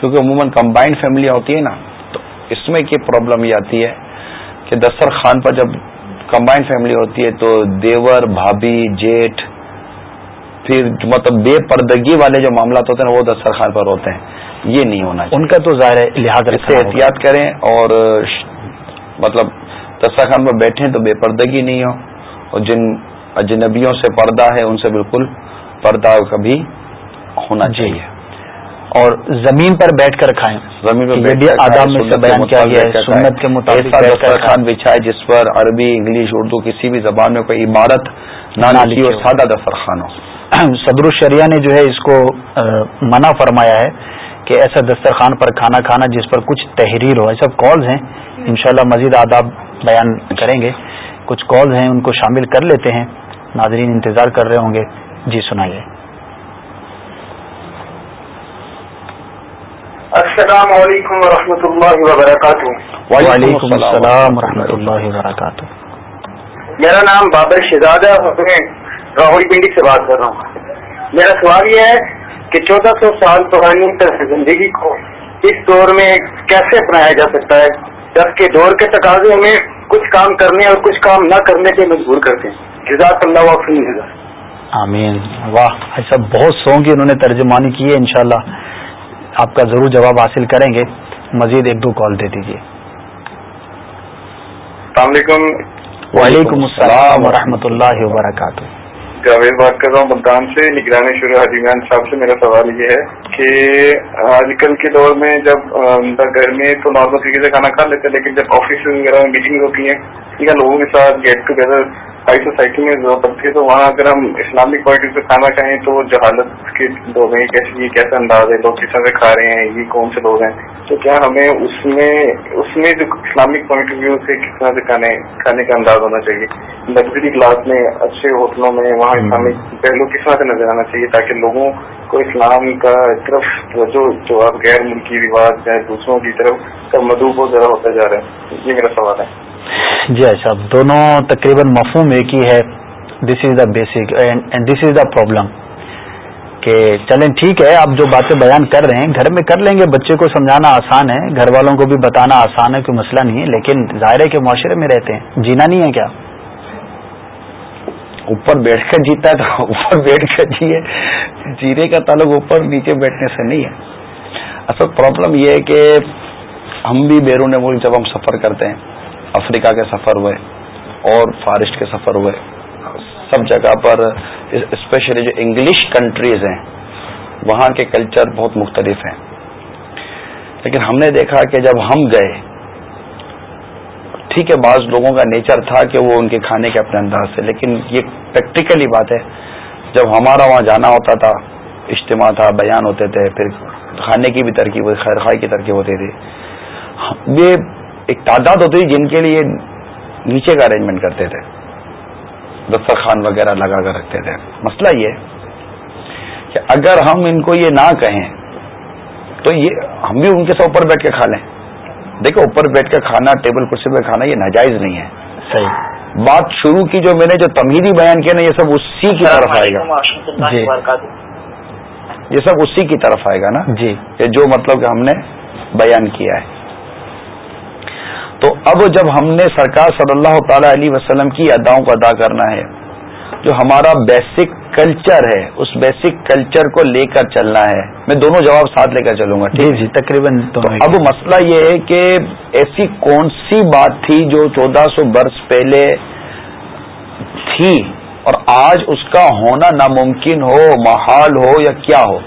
کیونکہ عموماً کمبائنڈ فیملی ہوتی ہے نا، تو اس میں کیا پرابلم یہ آتی ہے کہ دستر خان پر جب کمبائنڈ فیملی ہوتی ہے تو دیور بھابھی جیٹھ پھر مطلب بے پردگی والے جو معاملات ہوتے ہیں وہ دسترخوان پر ہوتے ہیں۔ یہ نہیں ہونا ان کا تو ظاہر ہے لحاظ سے احتیاط کریں اور مطلب دسترخوان پر بیٹھیں تو بے پردگی نہیں ہو۔ اور جن اجنبیوں سے پردہ ہے ان سے بالکل پردہ کبھی ہونا جی۔ چاہیے۔ اور زمین پر بیٹھ کر کھائیں۔ زمین پر بھی آداب میں سے بیان کیا گیا ہے سنت کے مطابق دسترخوان بچھائے جس پر عربی انگلش اردو کسی بھی زبان میں کوئی عمارت نہ لکھی اور سادہ دسترخوان ہو صدر الشریعہ نے جو ہے اس کو منع فرمایا ہے کہ ایسا دسترخوان پر کھانا کھانا جس پر کچھ تحریر ہو۔ ایسا کالز ہیں۔ انشاءاللہ مزید آداب بیان کریں گے۔ کچھ کالز ہیں ان کو شامل کر لیتے ہیں۔ ناظرین انتظار کر رہے ہوں گے۔ جی سنائیے۔ السلام علیکم ورحمۃ اللہ وبرکاتہ۔ وعلیکم السلام ورحمۃ اللہ وبرکاتہ۔ میرا نام بابر شہزاد ہے میں راہل پنڈی سے بات کر رہا ہوں۔ میرا سوال یہ ہے کہ چودہ سو سال پرانی زندگی کو اس دور میں کیسے اپنایا جا سکتا ہے؟ جبکہ دور کے تقاضے میں کچھ کام کرنے اور کچھ کام نہ کرنے کے مجبور کرتے ہیں۔ جزاک اللہ وقت آمین۔ واہ ایسا بہت سونگ انہوں نے ترجمانی کی ہے انشاءاللہ۔ آپ کا ضرور جواب حاصل کریں گے۔ مزید ایک دو کال دے دیجیے السلام علیکم۔ وعلیکم السلام ورحمۃ اللہ وبرکاتہ۔ جاوید بات کر رہا ہوں ملتان سے۔ نگرانی شروع حجیمان صاحب سے میرا سوال یہ ہے کہ آج کل کے دور میں جب گھر میں تو نارمل طریقے سے کھانا کھا لیتے ہیں لیکن جب آفس وغیرہ میں میٹنگ ہوتی ہیں یا لوگوں کے ساتھ گیٹ ٹوگیدر ہائی سوسائٹی میں ضرورت پڑتی ہے تو وہاں اگر ہم اسلامک پوائنٹ سے کھانا کھائیں تو جہالت کے لوگ ہیں، کیسے یہ کیسا انداز ہے؟ لوگ کس طرح سے کھا رہے ہیں؟ یہ کون سے لوگ ہیں؟ تو کیا ہمیں اس میں اس میں جو اسلامک پوائنٹ آف ویو سے کس طرح سے کھانے کھانے کا انداز ہونا چاہیے؟ لگژری کلاس میں، اچھے ہوٹلوں میں، وہاں اسلامک پہلو کس طرح سے نظر آنا چاہیے تاکہ لوگوں کو اسلام کا طرف جو جو اب غیر ملکی رواج ہے دوسروں کی طرف کا مدعو بہت زیادہ ہوتا جا رہا ہے؟ یہ میرا سوال ہے۔ جی اچھا دونوں تقریباً مفہوم ایک ہی ہے۔ This is the basic and this is the problem کہ چلیں ٹھیک ہے، آپ جو باتیں بیان کر رہے ہیں، گھر میں کر لیں گے۔ بچے کو سمجھانا آسان ہے، گھر والوں کو بھی بتانا آسان ہے، کوئی مسئلہ نہیں ہے۔ لیکن ظاہر کے معاشرے میں رہتے ہیں۔ جینا نہیں ہے کیا؟ اوپر بیٹھ کر جیتا ہے تو اوپر بیٹھ کر جیے۔ جینے کا تعلق اوپر نیچے بیٹھنے سے نہیں ہے۔ اصل پرابلم یہ ہے کہ ہم بھی بیرون ملک جب ہم سفر کرتے ہیں افریقہ کے سفر ہوئے اور فارسٹ کے سفر ہوئے۔ سب جگہ پر اسپیشلی جو انگلش کنٹریز ہیں، وہاں کے کلچر بہت مختلف ہیں۔ لیکن ہم نے دیکھا کہ جب ہم گئے، ٹھیک ہے، بعض لوگوں کا نیچر تھا کہ وہ ان کے کھانے کے اپنے انداز سے، لیکن یہ پریکٹیکلی بات ہے، جب ہمارا وہاں جانا ہوتا تھا، اجتماع تھا، بیان ہوتے تھے، پھر کھانے کی بھی ترکیب خیر خائی کی ترکیب ہوتی تھی۔ یہ ایک تعداد ہوتی تھی جن کے لیے نیچے کا ارینجمنٹ کرتے تھے دسترخوان وغیرہ لگا کر رکھتے تھے۔ مسئلہ یہ کہ اگر ہم ان کو یہ نہ کہیں تو یہ ہم بھی ان کے ساتھ اوپر بیٹھ کے کھا لیں۔ دیکھو اوپر بیٹھ کے کھانا ٹیبل کرسی پہ کھانا یہ ناجائز نہیں ہے۔ صحیح۔ بات شروع کی جو میں نے جو تمہیدی بیان کیا نا یہ سب اسی کی طرف آئے گا۔ جی۔ یہ سب اسی کی طرف آئے گا نا؟ جی۔ یہ جو مطلب کہ ہم نے بیان کیا ہے۔ تو اب جب ہم نے سرکار صلی اللہ تعالی علیہ وسلم کی اداؤں کو ادا کرنا ہے جو ہمارا بیسک کلچر ہے اس بیسک کلچر کو لے کر چلنا ہے۔ میں دونوں جواب ساتھ لے کر چلوں گا جی جی تقریباً اب مسئلہ یہ ہے کہ ایسی کون سی بات تھی جو چودہ سو برس پہلے تھی اور آج اس کا ہونا ناممکن ہو محال ہو یا کیا ہو؟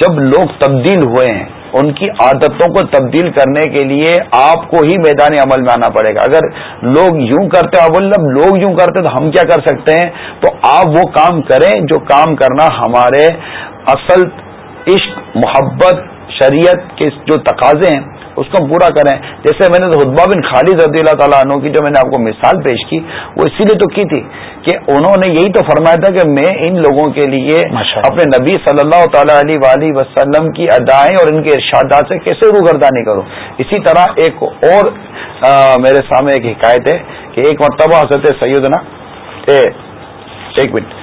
جب لوگ تبدیل ہوئے ہیں ان کی عادتوں کو تبدیل کرنے کے لیے آپ کو ہی میدان عمل میں آنا پڑے گا۔ اگر لوگ یوں کرتے اب لوگ یوں کرتے تو ہم کیا کر سکتے ہیں؟ تو آپ وہ کام کریں جو کام کرنا ہمارے اصل عشق، محبت، شریعت کے جو تقاضے ہیں اس کو پورا کریں۔ جیسے میں نے حدبہ بن خالد رضی اللہ تعالیٰ عنہ کی جو میں نے آپ کو مثال پیش کی وہ اسی لیے تو کی تھی کہ انہوں نے یہی تو فرمایا تھا کہ میں ان لوگوں کے لیے اپنے نبی صلی اللہ تعالی علیہ وسلم کی ادائیں اور ان کے ارشادات سے کیسے روگردانی کروں۔ اسی طرح ایک اور میرے سامنے ایک حکایت ہے کہ ایک مرتبہ حضرت سیدنا ایک منٹ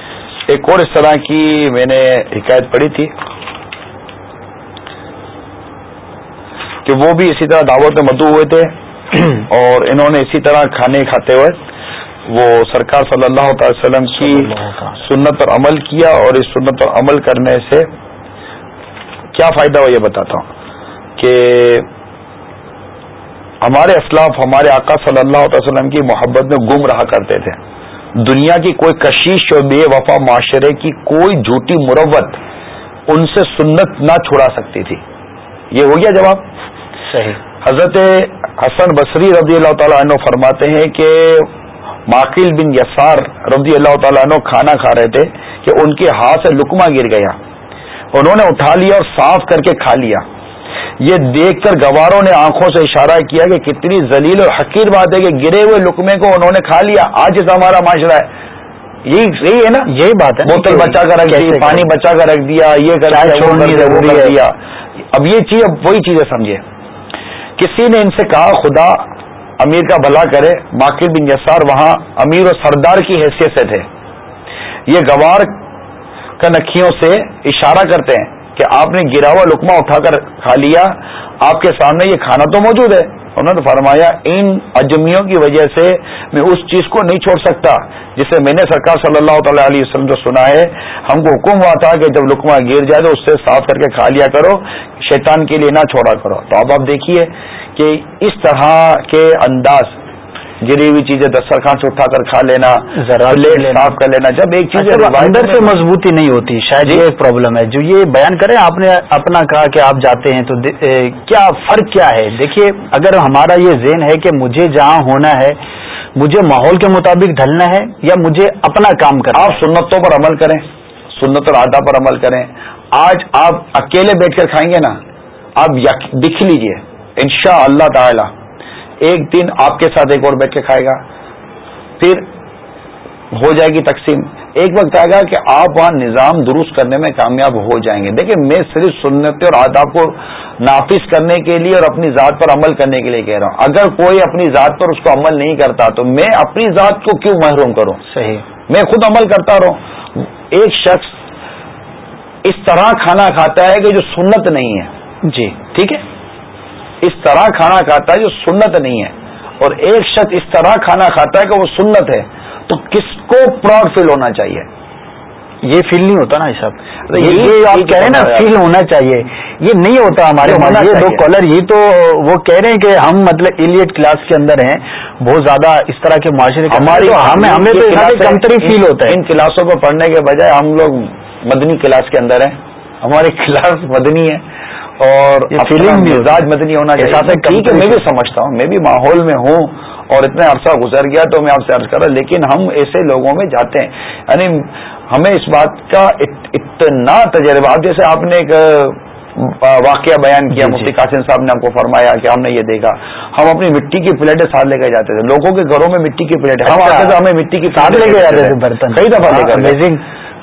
ایک اور اس طرح کی میں نے حکایت پڑھی تھی۔ کہ وہ بھی اسی طرح دعوت میں مدعو ہوئے تھے اور انہوں نے اسی طرح کھانے کھاتے ہوئے وہ سرکار صلی اللہ تعالی وسلم کی سنت پر عمل کیا اور اس سنت پر عمل کرنے سے کیا فائدہ ہو یہ بتاتا ہوں کہ ہمارے اسلاف ہمارے آقا صلی اللہ تعالی وسلم کی محبت میں گم رہا کرتے تھے۔ دنیا کی کوئی کشش اور بے وفا معاشرے کی کوئی جھوٹی مروت ان سے سنت نہ چھڑا سکتی تھی۔ یہ ہو گیا جواب؟ صحیح حضرت حسن بصری رضی اللہ تعالیٰ عنہ فرماتے ہیں کہ ماکل بن یسار رضی اللہ تعالیٰ عنہ کھانا کھا رہے تھے کہ ان کے ہاتھ سے لکما گر گیا۔ انہوں نے اٹھا لیا اور صاف کر کے کھا لیا۔ یہ دیکھ کر گواروں نے آنکھوں سے اشارہ کیا کہ کتنی ذلیل اور حقیر بات ہے کہ گرے ہوئے لکمے کو انہوں نے کھا لیا۔ آج اس ہمارا معاشرہ ہے۔ یہی صحیح ہے نا؟ یہی بات ہے بوتل بچا کر رکھ دی پانی بچا کر رکھ دیا یہ کر دیا۔ اب یہ چیز وہی چیزیں سمجھے۔ کسی نے ان سے کہا خدا امیر کا بھلا کرے، باقر بن یسار وہاں امیر و سردار کی حیثیت سے تھے۔ یہ گوار کنکھیوں سے اشارہ کرتے ہیں کہ آپ نے گرا ہوا لکما اٹھا کر کھا لیا، آپ کے سامنے یہ کھانا تو موجود ہے۔ انہوں نے فرمایا، ان اجمیوں کی وجہ سے میں اس چیز کو نہیں چھوڑ سکتا، جسے میں نے سرکار صلی اللہ تعالی علیہ وسلم سے سنا ہے، ہم کو حکم ہوا تھا کہ جب لکما گر جائے تو اس سے صاف کر کے کھا لیا کرو، شیطان کے لیے نہ چھوڑا کرو۔ تو اب آپ دیکھیے کہ اس طرح کے انداز گری ہوئی چیزیں دسترخوان سے اٹھا کر کھا لینا پلیٹ۔ صاف کر لینا۔ جب ایک چیز اچھا، اندر سے مضبوطی نہیں ہوتی شاید جی۔ یہ ایک پرابلم ہے۔ جو یہ بیان کریں آپ نے اپنا کہا کہ آپ جاتے ہیں تو کیا فرق کیا ہے؟ دیکھیے اگر ہمارا یہ ذہن ہے کہ مجھے جہاں ہونا ہے مجھے ماحول کے مطابق ڈھلنا ہے یا مجھے اپنا کام کرنا آپ سنتوں پر عمل کریں سنت اور آدھا پر عمل کریں۔ آج آپ اکیلے بیٹھ کر کھائیں گے نا آپ دکھ لیجیے ان شاء اللہ تعالی۔ ایک دن آپ کے ساتھ ایک اور بیٹھ کے کھائے گا۔ پھر ہو جائے گی تقسیم۔ ایک وقت آئے گا کہ آپ وہاں نظام درست کرنے میں کامیاب ہو جائیں گے۔ دیکھیں میں صرف سنت اور آداب کو نافذ کرنے کے لیے اور اپنی ذات پر عمل کرنے کے لیے کہہ رہا ہوں۔ اگر کوئی اپنی ذات پر اس کو عمل نہیں کرتا تو میں اپنی ذات کو کیوں محروم کروں؟ صحیح۔ میں خود عمل کرتا رہوں۔ ایک شخص اس طرح کھانا کھاتا ہے کہ جو سنت نہیں ہے۔ جی۔ ٹھیک ہے؟ اس طرح کھانا کھاتا ہے جو سنت نہیں ہے اور ایک شخص اس طرح کھانا کھاتا ہے کہ وہ سنت ہے تو کس کو پراؤڈ فیل ہونا چاہیے؟ یہ فیل نہیں ہوتا نا صاحب یہ- یہ آپ کہہ رہے ہیں نا فیل ہونا چاہیے۔ یہ نہیں ہوتا ہمارے یہ ہمارے دو۔ کالر یہ تو وہ کہہ رہے ہیں کہ ہم مطلب ایلیٹ کلاس کے اندر ہیں بہت زیادہ اس طرح کے معاشرے تو ہمیں ہمیں تو کمتری فیل ہوتا ہے۔ ان کلاسوں کو پڑھنے کے بجائے ہم لوگ مدنی کلاس کے اندر ہیں۔ ہماری کلاس مدنی ہے اور نہیں مزاج۔ مدنی ہونا چاہیے۔ ٹھیک ہے میں بھی سمجھتا ہوں میں بھی ماحول میں ہوں اور اتنا عرصہ گزر گیا تو میں آپ سے عرض کر رہا لیکن ہم ایسے لوگوں میں جاتے ہیں۔ یعنی ہمیں اس بات کا ات- اتنا تجربہ جیسے آپ نے ایک واقعہ بیان کیا جی، جی۔ مفتی قاسم صاحب نے ہم کو فرمایا کہ ہم نے یہ دیکھا ہم اپنی مٹی کی پلیٹیں ساتھ لے کے جاتے تھے۔ لوگوں کے گھروں میں مٹی کی پلیٹیں۔ ہم اچھا۔ ہمیں مٹی کی ساتھ لے کے جاتے تھے۔ برتن۔ کئی دفعہ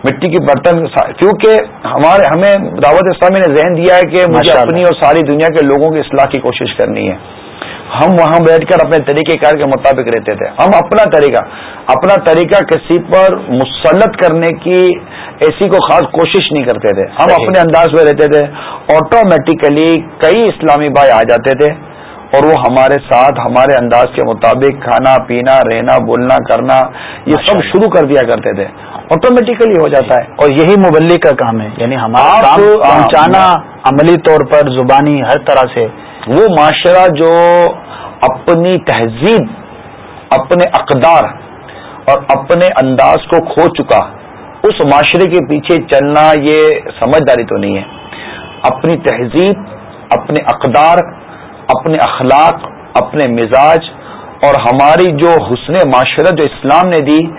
مٹی کی برتن کیونکہ ہمارے ہمیں دعوت اسلامی نے ذہن دیا ہے کہ مجھے۔ اپنی اور ساری دنیا کے لوگوں کی اصلاح کی کوشش کرنی ہے۔ ہم وہاں بیٹھ کر اپنے طریقہ کار کے مطابق رہتے تھے۔ ہم اپنا طریقہ اپنا طریقہ کسی پر مسلط کرنے کی ایسی کو خاص کوشش نہیں کرتے تھے۔ ہم۔ اپنے انداز میں رہتے تھے۔ آٹومیٹیکلی کئی اسلامی بھائی آ جاتے تھے۔ اور وہ ہمارے ساتھ ہمارے انداز کے مطابق کھانا پینا رہنا بولنا کرنا یہ سب۔ شروع کر دیا کرتے تھے۔ آٹومیٹیکلی ہو جاتا ہے۔ اور یہی مبلک کا کام ہے۔ یعنی ہمارا کام ہاں، پہنچانا عملی طور پر زبانی ہر طرح سے۔ وہ معاشرہ جو اپنی تہذیب اپنے اقدار اور اپنے انداز کو کھو چکا اس معاشرے کے پیچھے چلنا یہ سمجھداری تو نہیں ہے۔ اپنی تہذیب اپنے اقدار اپنے اخلاق، اپنے مزاج اور ہماری جو حسن معاشرت جو اسلام نے دی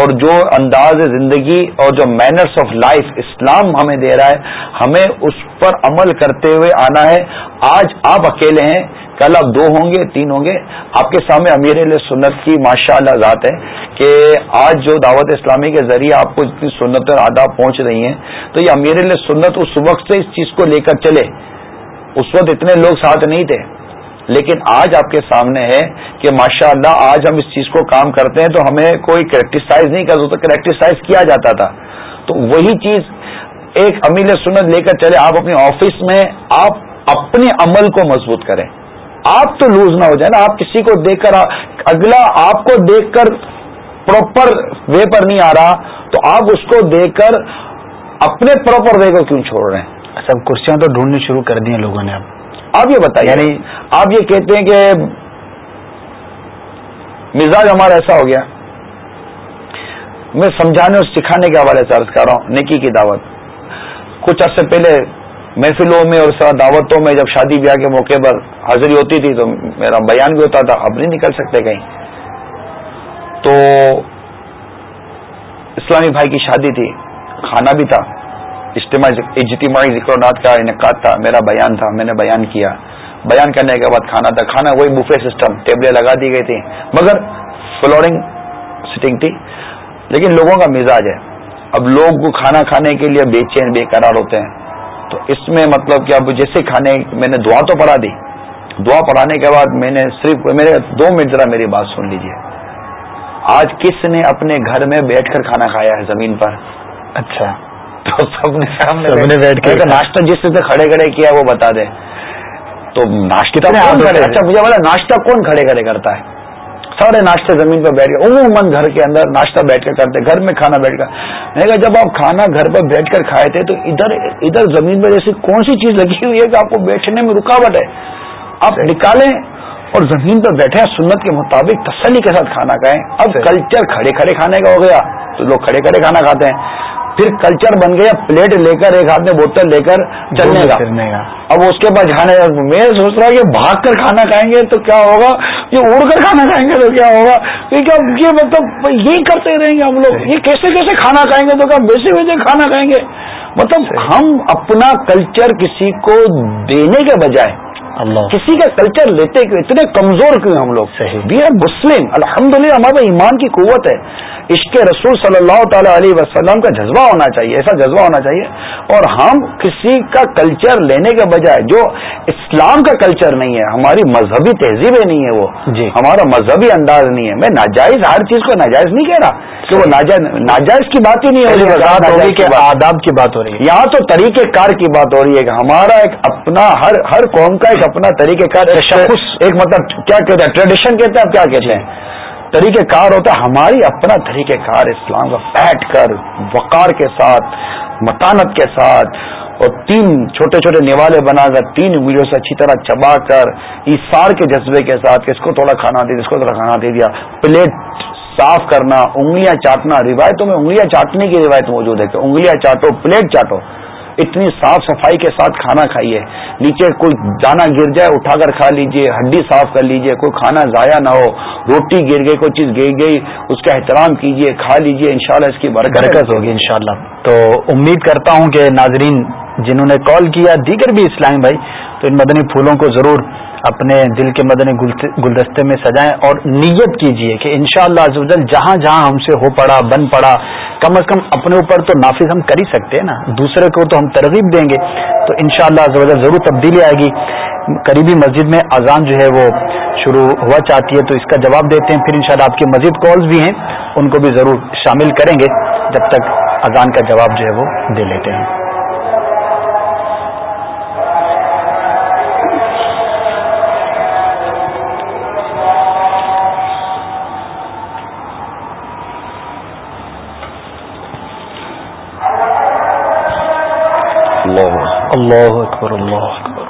اور جو انداز زندگی اور جو مینرس آف لائف اسلام ہمیں دے رہا ہے، ہمیں اس پر عمل کرتے ہوئے آنا ہے۔ آج آپ اکیلے ہیں، کل آپ دو ہوں گے، تین ہوں گے۔ آپ کے سامنے امیر علیہ سنت کی ماشاء اللہ ذات ہے کہ آج جو دعوت اسلامی کے ذریعے آپ کو اتنی سنت اور آداب پہنچ رہی ہیں۔ تو یہ امیر علیہ سنت اس وقت سے اس چیز کو لے کر چلے۔ اس وقت اتنے لوگ ساتھ نہیں تھے۔ لیکن آج آپ کے سامنے ہے کہ ماشاء اللہ آج ہم اس چیز کو کام کرتے ہیں تو ہمیں کوئی کریکٹیسائز نہیں کرتا تو کریکٹیسائز کیا جاتا تھا۔ تو وہی چیز ایک امیل سنت لے کر چلے، آپ اپنے آفس میں آپ اپنے عمل کو مضبوط کریں۔ آپ تو لوز نہ ہو جائے نا آپ کسی کو دیکھ کر، اگلا آپ کو دیکھ کر پراپر وے پر نہیں آ رہا، تو آپ اس کو دیکھ کر اپنے پراپر وے کو کیوں چھوڑ رہے ہیں؟ سب کرسیاں تو ڈھونڈنی شروع کر دی ہیں لوگوں نے اب۔ آپ یہ بتائیے۔ یعنی آپ یہ کہتے ہیں کہ مزاج ہمارا ایسا ہو گیا۔ میں سمجھانے اور سکھانے کے حوالے سے عرض کر رہا ہوں نیکی کی دعوت۔ کچھ عرصے پہلے محفلوں میں اور طرح دعوتوں میں جب شادی بیاہ کے موقع پر حاضری ہوتی تھی تو میرا بیان بھی ہوتا تھا اب نہیں نکل سکتے کہیں۔ تو اسلامی بھائی کی شادی تھی کھانا بھی تھا۔ اجتماعی اجتماعی ذکر نات کا انعقاد تھا، میرا بیان تھا، میں نے بیان کیا۔ بیان کرنے کے بعد کھانا تھا، کھانا وہی بفے سسٹم ٹیبلیں لگا دی گئی تھی مگر فلورنگ سٹنگ تھی۔ لیکن لوگوں کا مزاج ہے۔ اب لوگ کھانا کھانے کے لیے بے چین، بے قرار ہوتے ہیں۔ تو اس میں مطلب کہ اب جیسے کھانے، میں نے دعا تو پڑھا دی۔ دعا پڑھانے کے بعد میں نے صرف میرے دو منٹ ذرا میری بات سن لیجیے آج کس نے اپنے گھر میں بیٹھ کر کھانا کھایا ہے زمین پر؟ اچھا۔ تو سب نے سامنے سب نے بیٹھ کے ناشتہ جس سے کھڑے کھڑے کیا وہ بتا دے۔ تو ناشتہ؟ اچھا مجھے بولا ناشتہ کون کھڑے کھڑے کرتا ہے؟ سارے ناشتے زمین پر بیٹھ کے عموماً گھر کے اندر ناشتہ بیٹھ کر کرتے گھر میں کھانا بیٹھ کر۔ میں کہا جب آپ کھانا گھر پر بیٹھ کر کھائے تھے تو ادھر ادھر زمین پر جیسی کون سی چیز لگی ہوئی ہے کہ آپ کو بیٹھنے میں رکاوٹ ہے؟ آپ نکالیں اور زمین پر بیٹھے ہیں سنت کے مطابق تسلی کے ساتھ کھانا کھائیں۔ اب کلچر کھڑے کھڑے کھانے کا ہو گیا تو لوگ کھڑے کھڑے کھانا کھاتے ہیں۔ پھر کلچر بن گیا پلیٹ لے کر ایک ہاتھ میں بوتل لے کر چلنے کا۔ اب اس کے بعد جانے میں سوچ رہا کہ بھاگ کر کھانا کھائیں گے تو کیا ہوگا؟ یہ اڑ کر کھانا کھائیں گے تو کیا ہوگا؟ یہ مطلب یہی کرتے رہیں گے ہم لوگ۔ یہ کیسے کیسے کھانا کھائیں گے؟ تو کیا ویسے ویسے کھانا کھائیں گے؟ مطلب ہم اپنا کلچر کسی کو دینے کے بجائے کسی کا کلچر لیتے کیوں؟ اتنے کمزور کیوں ہم لوگ؟ وی آر مسلم الحمد للہ ہمارے ایمان کی قوت ہے۔ عشق رسول صلی اللہ تعالی علیہ وسلم کا جذبہ ہونا چاہیے ایسا جذبہ ہونا چاہیے۔ اور ہم کسی کا کلچر لینے کے بجائے جو اسلام کا کلچر نہیں ہے ہماری مذہبی تہذیبیں نہیں ہے وہ۔ جی۔ ہمارا مذہبی انداز نہیں ہے۔ میں ناجائز ہر چیز کو ناجائز نہیں کہہ رہا کہ وہ ناجائز ناجائز کی بات ہی نہیں ہو رہی آداب کی بات ہو رہی ہے۔ یہاں تو طریقہ کار کی بات ہو رہی ہے کہ ہمارا ایک اپنا ہر ہر قوم کا ایک اپنا طریقہ کار ایک مطلب کیا کہتے ہیں؟ ٹریڈیشن کہتے ہیں آپ کیا کہتے ہیں؟ طریقہ کار ہوتا ہے ہماری اپنا طریقہ کار اسلام کا بیٹھ کر وقار کے ساتھ متانت کے ساتھ اور تین چھوٹے چھوٹے نیوالے بنا کر تین انگلیوں سے اچھی طرح چبا کر ایسار کے جذبے کے ساتھ کہ اس کو تھوڑا کھانا دے دیا اس کو تھوڑا کھانا دے دیا۔ پلیٹ صاف کرنا انگلیاں چاٹنا روایتوں میں انگلیاں چاٹنے کی روایت موجود ہے کہ انگلیاں چاٹو پلیٹ چاٹو۔ اتنی صاف صفائی کے ساتھ کھانا کھائیے۔ نیچے کوئی دانا گر جائے اٹھا کر کھا لیجیے ہڈی صاف کر لیجیے کوئی کھانا ضائع نہ ہو روٹی گر گئی کوئی چیز گر گئی اس کا احترام کیجیے کھا لیجیے انشاءاللہ اس کی برکت ہوگی انشاءاللہ۔ تو امید کرتا ہوں کہ ناظرین جنہوں نے کال کیا دیگر بھی اسلام بھائی تو ان مدنی پھولوں کو ضرور اپنے دل کے مدنی گلدستے میں سجائیں اور نیت کیجیے کہ انشاءاللہ شاء اللہ جہاں جہاں ہم سے ہو پڑا، بن پڑا، کم از کم اپنے اوپر تو نافذ ہم کر ہی سکتے ہیں نا۔ دوسرے کو تو ہم ترغیب دیں گے۔ تو انشاءاللہ شاء اللہ ضرور تبدیلی آئے گی۔ قریبی مسجد میں اذان جو ہے وہ شروع ہوا چاہتی ہے تو اس کا جواب دیتے ہیں۔ پھر انشاءاللہ آپ کی مزید کالز بھی ہیں، ان کو بھی ضرور شامل کریں گے جب تک اذان کا جواب جو ہے وہ دے لیتے ہیں۔ اللہ اکبر اللہ اکبر۔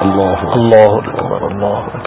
اللہ اللہ اللہ